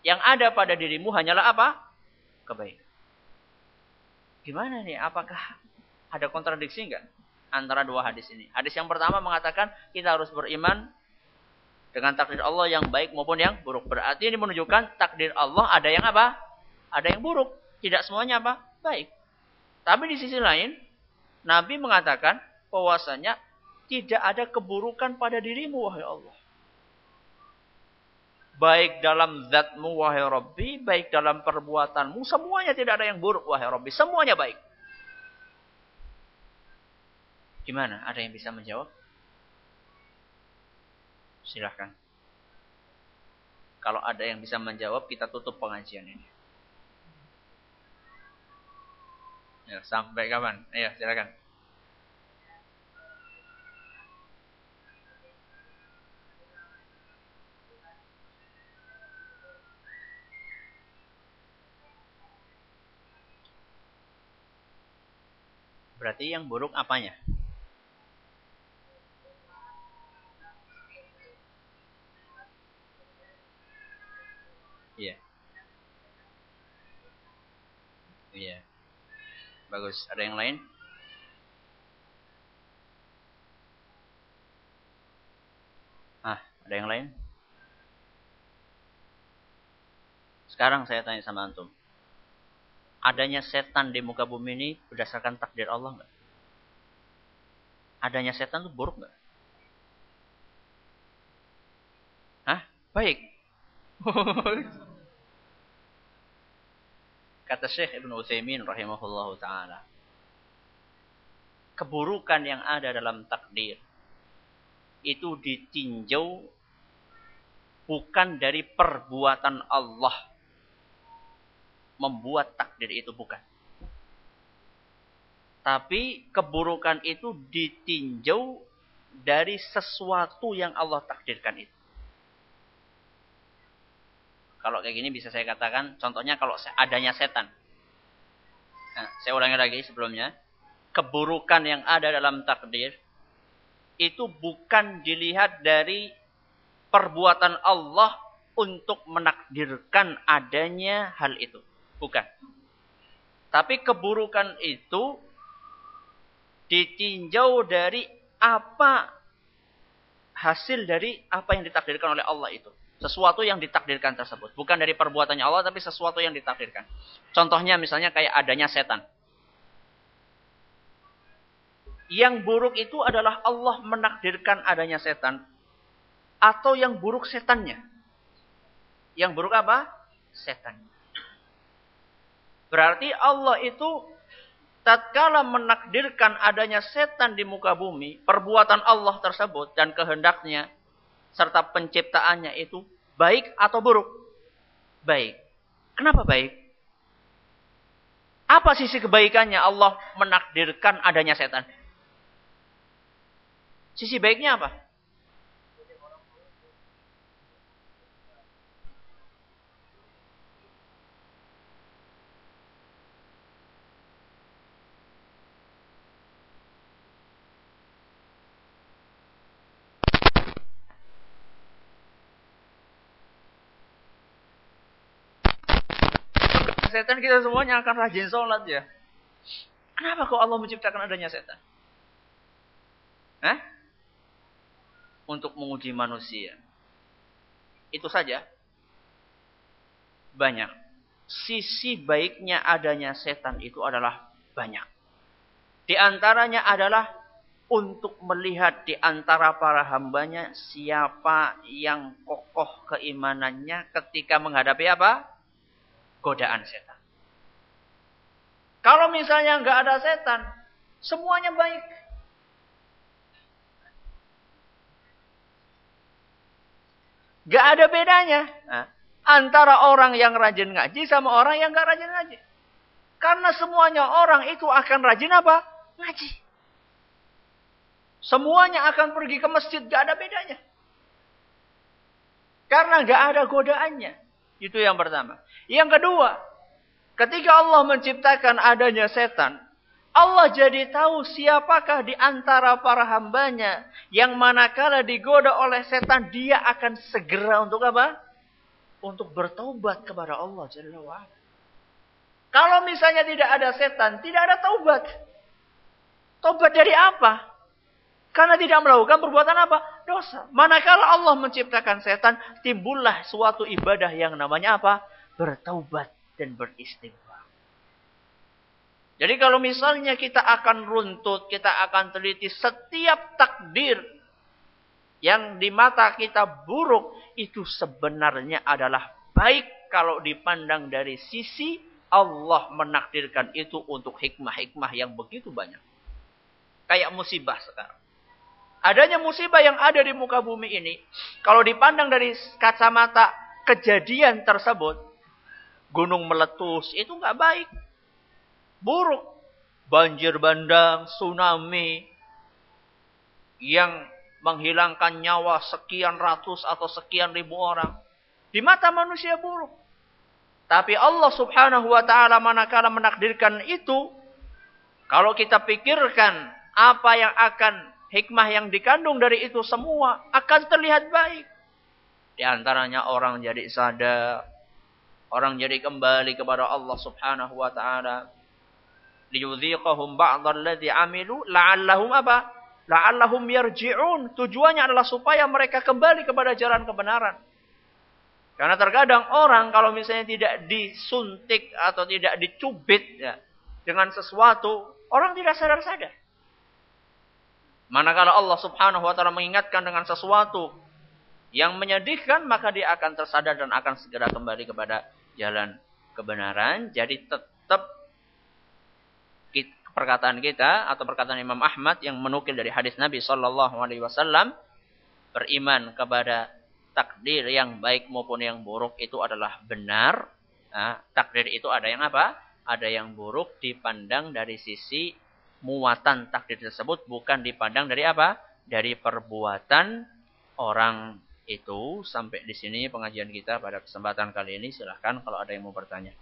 [SPEAKER 1] Yang ada pada dirimu hanyalah apa? Kebaikan. Gimana nih? Apakah ada kontradiksi enggak? antara dua hadis ini. Hadis yang pertama mengatakan kita harus beriman dengan takdir Allah yang baik maupun yang buruk. Berarti ini menunjukkan takdir Allah ada yang apa? Ada yang buruk. Tidak semuanya apa? Baik. Tapi di sisi lain, Nabi mengatakan bahwasanya tidak ada keburukan pada dirimu wahai Allah. Baik dalam zatmu wahai Rabbi, baik dalam perbuatanmu, semuanya tidak ada yang buruk wahai Rabbi. Semuanya baik. Gimana? Ada yang bisa menjawab? Silahkan. Kalau ada yang bisa menjawab, kita tutup pengajian ini. Ya, sampai kapan? Iya, silakan. Berarti yang buruk apanya? Iya. Iya. Bagus. Ada yang lain? Ah, ada yang lain? Sekarang saya tanya sama antum. Adanya setan di muka bumi ini berdasarkan takdir Allah nggak? Adanya setan itu buruk nggak? Hah? Baik. [LAUGHS] Kata Syekh Ibn Utsaimin rahimahullah taala. Keburukan yang ada dalam takdir itu ditinjau bukan dari perbuatan Allah membuat takdir itu bukan. Tapi keburukan itu ditinjau dari sesuatu yang Allah takdirkan itu. Kalau kayak gini bisa saya katakan, contohnya kalau adanya setan. Nah, saya ulangi lagi sebelumnya. Keburukan yang ada dalam takdir, itu bukan dilihat dari perbuatan Allah untuk menakdirkan adanya hal itu. Bukan. Tapi keburukan itu ditinjau dari apa hasil dari apa yang ditakdirkan oleh Allah itu. Sesuatu yang ditakdirkan tersebut. Bukan dari perbuatannya Allah, tapi sesuatu yang ditakdirkan. Contohnya misalnya kayak adanya setan. Yang buruk itu adalah Allah menakdirkan adanya setan. Atau yang buruk setannya. Yang buruk apa? Setan. Berarti Allah itu tatkala menakdirkan adanya setan di muka bumi, perbuatan Allah tersebut dan kehendaknya serta penciptaannya itu baik atau buruk? Baik. Kenapa baik? Apa sisi kebaikannya Allah menakdirkan adanya setan? Sisi baiknya apa? Setan kita semuanya akan rajin sholat ya. Kenapa kok Allah menciptakan adanya setan? Hah? Untuk menguji manusia. Itu saja. Banyak. Sisi baiknya adanya setan itu adalah banyak. Di antaranya adalah untuk melihat di antara para hambanya siapa yang kokoh keimanannya ketika menghadapi apa? Godaan setan. Kalau misalnya nggak ada setan, semuanya baik. Gak ada bedanya nah, antara orang yang rajin ngaji sama orang yang gak rajin ngaji. Karena semuanya orang itu akan rajin apa? Ngaji. Semuanya akan pergi ke masjid, gak ada bedanya. Karena gak ada godaannya. Itu yang pertama. Yang kedua, ketika Allah menciptakan adanya setan, Allah jadi tahu siapakah di antara para hambanya yang manakala digoda oleh setan dia akan segera untuk apa? Untuk bertobat kepada Allah wa'ala. Kalau misalnya tidak ada setan, tidak ada taubat. Tobat dari apa? Karena tidak melakukan perbuatan apa? Dosa. Manakala Allah menciptakan setan, timbullah suatu ibadah yang namanya apa? Bertaubat dan beristighfar. Jadi kalau misalnya kita akan runtut, kita akan teliti setiap takdir yang di mata kita buruk, itu sebenarnya adalah baik kalau dipandang dari sisi Allah menakdirkan itu untuk hikmah-hikmah yang begitu banyak. Kayak musibah sekarang. Adanya musibah yang ada di muka bumi ini, kalau dipandang dari kacamata kejadian tersebut, gunung meletus, itu nggak baik. Buruk. Banjir bandang, tsunami, yang menghilangkan nyawa sekian ratus atau sekian ribu orang. Di mata manusia buruk. Tapi Allah subhanahu wa ta'ala manakala menakdirkan itu, kalau kita pikirkan apa yang akan hikmah yang dikandung dari itu semua akan terlihat baik. Di antaranya orang jadi sadar, orang jadi kembali kepada Allah Subhanahu wa taala. Liyudhiqahum ba'dalladzi amilu la'allahum apa? La'allahum yarji'un. Tujuannya adalah supaya mereka kembali kepada jalan kebenaran. Karena terkadang orang kalau misalnya tidak disuntik atau tidak dicubit ya, dengan sesuatu, orang tidak sadar-sadar. Manakala Allah subhanahu wa ta'ala mengingatkan dengan sesuatu yang menyedihkan, maka dia akan tersadar dan akan segera kembali kepada jalan kebenaran. Jadi tetap perkataan kita atau perkataan Imam Ahmad yang menukil dari hadis Nabi Shallallahu Alaihi Wasallam beriman kepada takdir yang baik maupun yang buruk itu adalah benar. Nah, takdir itu ada yang apa? Ada yang buruk dipandang dari sisi muatan takdir tersebut bukan dipandang dari apa? Dari perbuatan orang itu. Sampai di sini pengajian kita pada kesempatan kali ini. Silahkan kalau ada yang mau bertanya.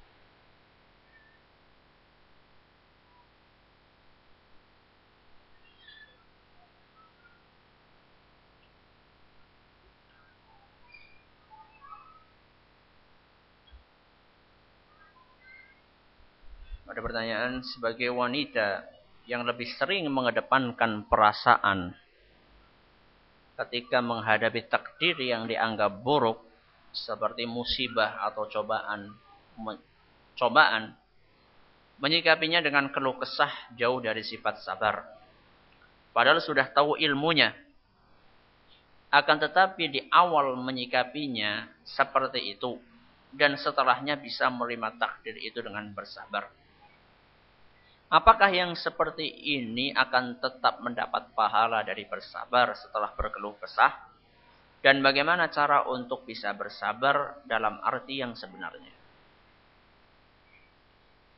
[SPEAKER 1] Ada pertanyaan sebagai wanita yang lebih sering mengedepankan perasaan ketika menghadapi takdir yang dianggap buruk seperti musibah atau cobaan cobaan menyikapinya dengan keluh kesah jauh dari sifat sabar. Padahal sudah tahu ilmunya. Akan tetapi di awal menyikapinya seperti itu dan setelahnya bisa menerima takdir itu dengan bersabar Apakah yang seperti ini akan tetap mendapat pahala dari bersabar setelah berkeluh kesah? Dan bagaimana cara untuk bisa bersabar dalam arti yang sebenarnya?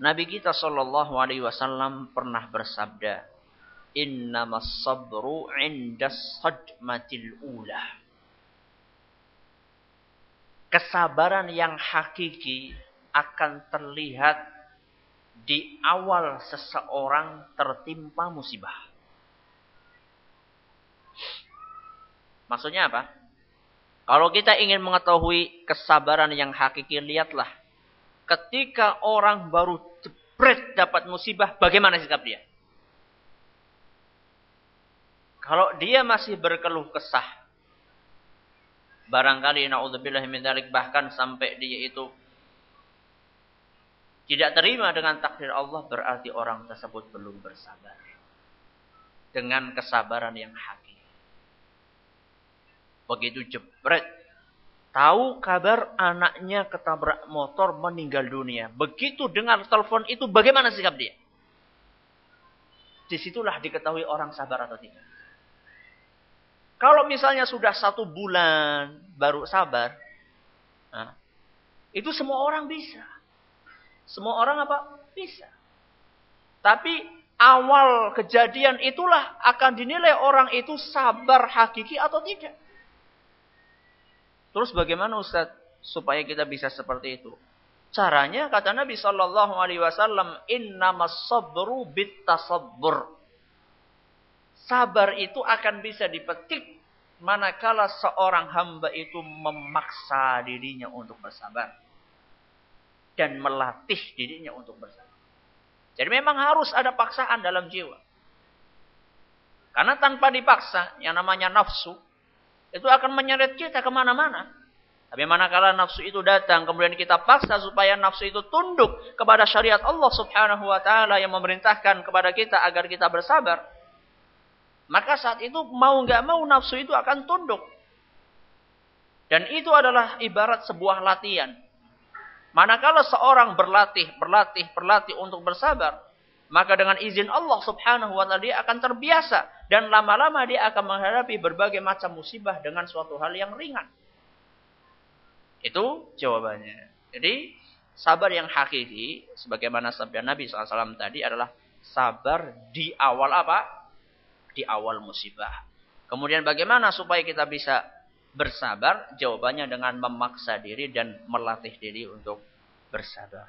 [SPEAKER 1] Nabi kita Shallallahu Alaihi Wasallam pernah bersabda, Innamas sabru indas sadmatil ula. Kesabaran yang hakiki akan terlihat di awal seseorang tertimpa musibah. Maksudnya apa? Kalau kita ingin mengetahui kesabaran yang hakiki, lihatlah ketika orang baru jebret dapat musibah, bagaimana sikap dia? Kalau dia masih berkeluh kesah, barangkali naudzubillah min bahkan sampai dia itu tidak terima dengan takdir Allah berarti orang tersebut belum bersabar. Dengan kesabaran yang hakiki. Begitu jebret Tahu kabar anaknya ketabrak motor meninggal dunia. Begitu dengar telepon itu bagaimana sikap dia? Di situlah diketahui orang sabar atau tidak. Kalau misalnya sudah satu bulan baru sabar. Nah, itu semua orang bisa. Semua orang apa? Bisa. Tapi awal kejadian itulah akan dinilai orang itu sabar hakiki atau tidak. Terus bagaimana Ustaz supaya kita bisa seperti itu? Caranya kata Nabi Shallallahu Alaihi Wasallam, Innamas sabru bitasabbur. Sabar itu akan bisa dipetik manakala seorang hamba itu memaksa dirinya untuk bersabar dan melatih dirinya untuk bersabar. Jadi memang harus ada paksaan dalam jiwa. Karena tanpa dipaksa, yang namanya nafsu, itu akan menyeret kita ke mana-mana. Tapi manakala nafsu itu datang, kemudian kita paksa supaya nafsu itu tunduk kepada syariat Allah subhanahu wa ta'ala yang memerintahkan kepada kita agar kita bersabar. Maka saat itu mau nggak mau nafsu itu akan tunduk. Dan itu adalah ibarat sebuah latihan. Manakala seorang berlatih, berlatih, berlatih untuk bersabar, maka dengan izin Allah subhanahu wa ta'ala dia akan terbiasa. Dan lama-lama dia akan menghadapi berbagai macam musibah dengan suatu hal yang ringan. Itu jawabannya. Jadi sabar yang hakiki, sebagaimana sabda Nabi SAW tadi adalah sabar di awal apa? Di awal musibah. Kemudian bagaimana supaya kita bisa bersabar? Jawabannya dengan memaksa diri dan melatih diri untuk bersabar.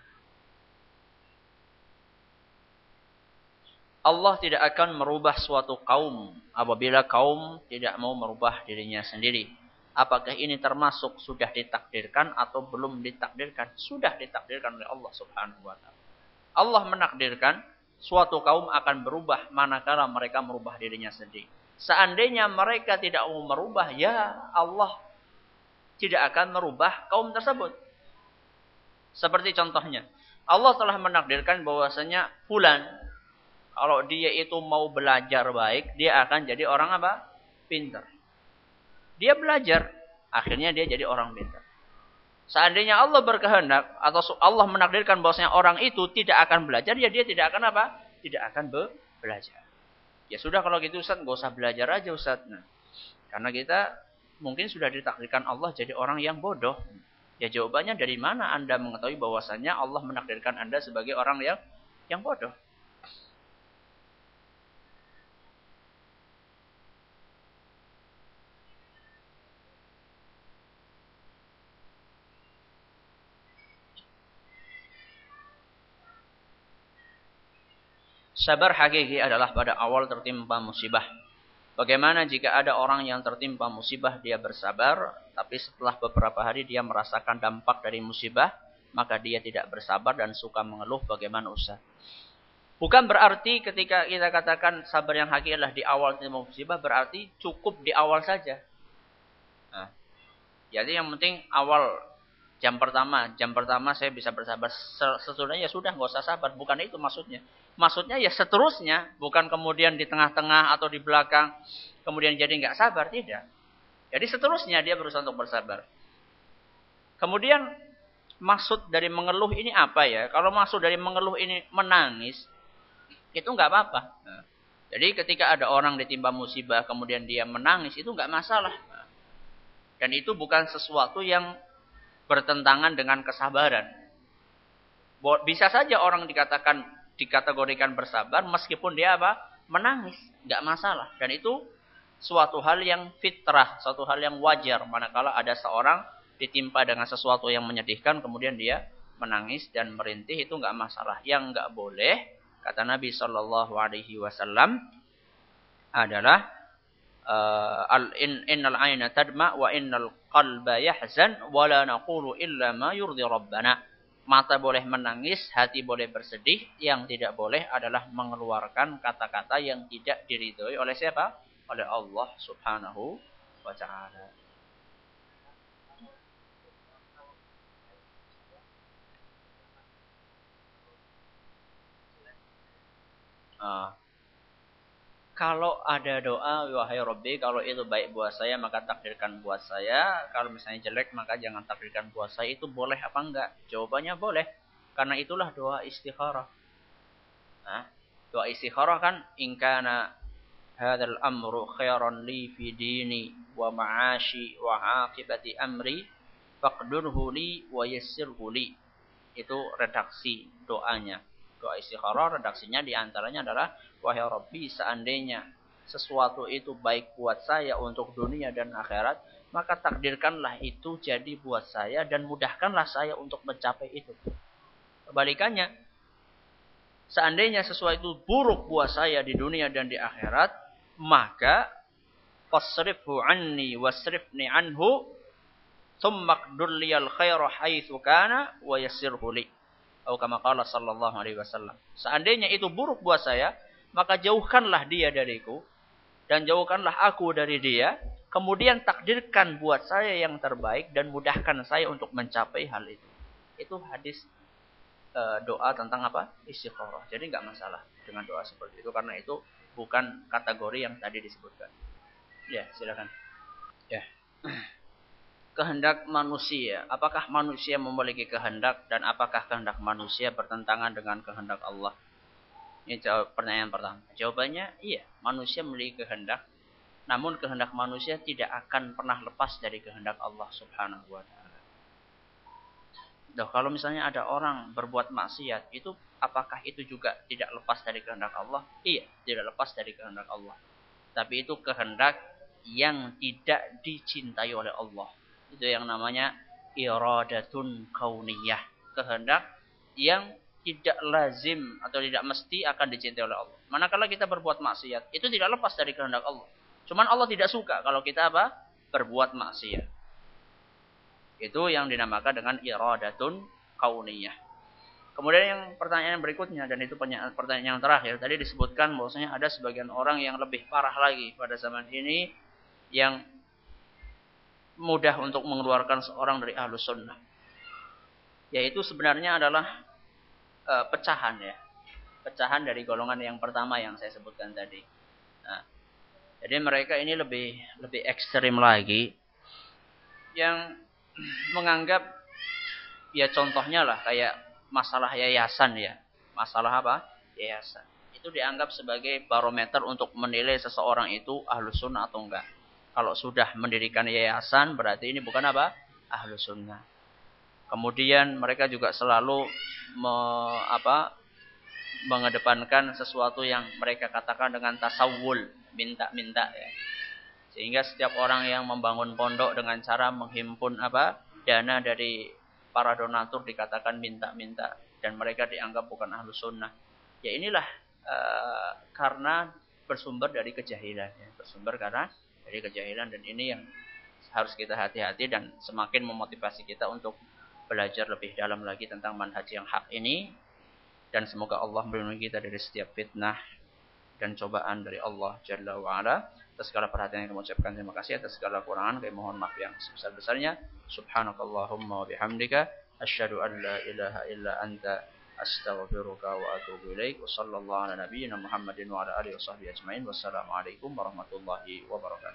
[SPEAKER 1] Allah tidak akan merubah suatu kaum apabila kaum tidak mau merubah dirinya sendiri. Apakah ini termasuk sudah ditakdirkan atau belum ditakdirkan? Sudah ditakdirkan oleh Allah Subhanahu wa taala. Allah menakdirkan suatu kaum akan berubah manakala mereka merubah dirinya sendiri. Seandainya mereka tidak mau merubah, ya Allah tidak akan merubah kaum tersebut. Seperti contohnya, Allah telah menakdirkan bahwasanya fulan kalau dia itu mau belajar baik, dia akan jadi orang apa? Pintar. Dia belajar, akhirnya dia jadi orang pintar. Seandainya Allah berkehendak atau Allah menakdirkan bahwasanya orang itu tidak akan belajar, ya dia tidak akan apa? Tidak akan be belajar. Ya sudah kalau gitu Ustaz, nggak usah belajar aja Ustaz. Nah, karena kita mungkin sudah ditakdirkan Allah jadi orang yang bodoh. Ya jawabannya dari mana Anda mengetahui bahwasanya Allah menakdirkan Anda sebagai orang yang yang bodoh? Sabar hakiki adalah pada awal tertimpa musibah. Bagaimana jika ada orang yang tertimpa musibah dia bersabar, tapi setelah beberapa hari dia merasakan dampak dari musibah, maka dia tidak bersabar dan suka mengeluh bagaimana usaha. Bukan berarti ketika kita katakan sabar yang hakiki adalah di awal tertimpa musibah, berarti cukup di awal saja. Nah, jadi yang penting awal jam pertama, jam pertama saya bisa bersabar. Sesudahnya ya sudah, nggak usah sabar. Bukan itu maksudnya. Maksudnya ya seterusnya, bukan kemudian di tengah-tengah atau di belakang, kemudian jadi nggak sabar, tidak. Jadi seterusnya dia berusaha untuk bersabar. Kemudian maksud dari mengeluh ini apa ya? Kalau maksud dari mengeluh ini menangis, itu nggak apa-apa. jadi ketika ada orang ditimpa musibah kemudian dia menangis itu nggak masalah. Dan itu bukan sesuatu yang bertentangan dengan kesabaran. Bisa saja orang dikatakan dikategorikan bersabar meskipun dia apa? Menangis, nggak masalah. Dan itu suatu hal yang fitrah, suatu hal yang wajar manakala ada seorang ditimpa dengan sesuatu yang menyedihkan kemudian dia menangis dan merintih itu nggak masalah. Yang nggak boleh kata Nabi Shallallahu Alaihi Wasallam adalah uh, al in innal aina tadma wa qalba yahzan wa la naqulu illa ma yurdi rabbana mata boleh menangis, hati boleh bersedih, yang tidak boleh adalah mengeluarkan kata-kata yang tidak diridhoi oleh siapa? Oleh Allah Subhanahu wa taala. Uh, kalau ada doa wahai Robbi kalau itu baik buat saya maka takdirkan buat saya. Kalau misalnya jelek maka jangan takdirkan buat saya. Itu boleh apa enggak? Jawabannya boleh. Karena itulah doa istikharah. Nah, doa istikharah kan ingkana hadzal amru khairan li fi dini wa ma'ashi wa aqibati amri faqdurhu li wa yassirhu li. Itu redaksi doanya doa istikharah redaksinya di antaranya adalah wahai Rabbi seandainya sesuatu itu baik buat saya untuk dunia dan akhirat maka takdirkanlah itu jadi buat saya dan mudahkanlah saya untuk mencapai itu. Kebalikannya seandainya sesuatu itu buruk buat saya di dunia dan di akhirat maka fasrifhu anni wasrifni anhu thumma liyal khaira haitsu kana wa yassirhu alaihi wasallam. Seandainya itu buruk buat saya, maka jauhkanlah dia dariku dan jauhkanlah aku dari dia, kemudian takdirkan buat saya yang terbaik dan mudahkan saya untuk mencapai hal itu. Itu hadis e, doa tentang apa? Istikharah. Jadi nggak masalah dengan doa seperti itu karena itu bukan kategori yang tadi disebutkan. Ya, silakan. Ya kehendak manusia. Apakah manusia memiliki kehendak dan apakah kehendak manusia bertentangan dengan kehendak Allah? Ini jawab pertanyaan pertama. Jawabannya iya, manusia memiliki kehendak. Namun kehendak manusia tidak akan pernah lepas dari kehendak Allah Subhanahu wa taala. Nah, kalau misalnya ada orang berbuat maksiat, itu apakah itu juga tidak lepas dari kehendak Allah? Iya, tidak lepas dari kehendak Allah. Tapi itu kehendak yang tidak dicintai oleh Allah itu yang namanya iradatun kauniyah kehendak yang tidak lazim atau tidak mesti akan dicintai oleh Allah. Manakala kita berbuat maksiat, itu tidak lepas dari kehendak Allah. Cuman Allah tidak suka kalau kita apa? Berbuat maksiat. Itu yang dinamakan dengan iradatun kauniyah. Kemudian yang pertanyaan berikutnya dan itu pertanyaan yang terakhir tadi disebutkan bahwasanya ada sebagian orang yang lebih parah lagi pada zaman ini yang mudah untuk mengeluarkan seorang dari ahlus sunnah. Yaitu sebenarnya adalah e, pecahan ya. Pecahan dari golongan yang pertama yang saya sebutkan tadi. Nah, jadi mereka ini lebih lebih ekstrim lagi. Yang menganggap ya contohnya lah kayak masalah yayasan ya. Masalah apa? Yayasan. Itu dianggap sebagai barometer untuk menilai seseorang itu ahlus sunnah atau enggak. Kalau sudah mendirikan yayasan berarti ini bukan apa? Ahlu sunnah. Kemudian mereka juga selalu me, apa, mengedepankan sesuatu yang mereka katakan dengan tasawul, minta-minta ya. Sehingga setiap orang yang membangun pondok dengan cara menghimpun apa? dana dari para donatur dikatakan minta-minta dan mereka dianggap bukan ahlu sunnah. Ya inilah uh, karena bersumber dari kejahilan ya. Bersumber karena dari kejahilan dan ini yang harus kita hati-hati dan semakin memotivasi kita untuk belajar lebih dalam lagi tentang manhaj yang hak ini. Dan semoga Allah melindungi kita dari setiap fitnah dan cobaan dari Allah Jalla wa ala. Atas segala perhatian yang kami ucapkan terima kasih. Atas segala kurangan kami mohon maaf yang sebesar-besarnya. Subhanakallahumma wa bihamdika asyhadu an la ilaha illa anta astaghfiruka wa atubu ilaik. Wa sallallahu ala nabiyyina Muhammadin wa ala alihi wa sahbihi ajmain. Wassalamu alaikum warahmatullahi wabarakatuh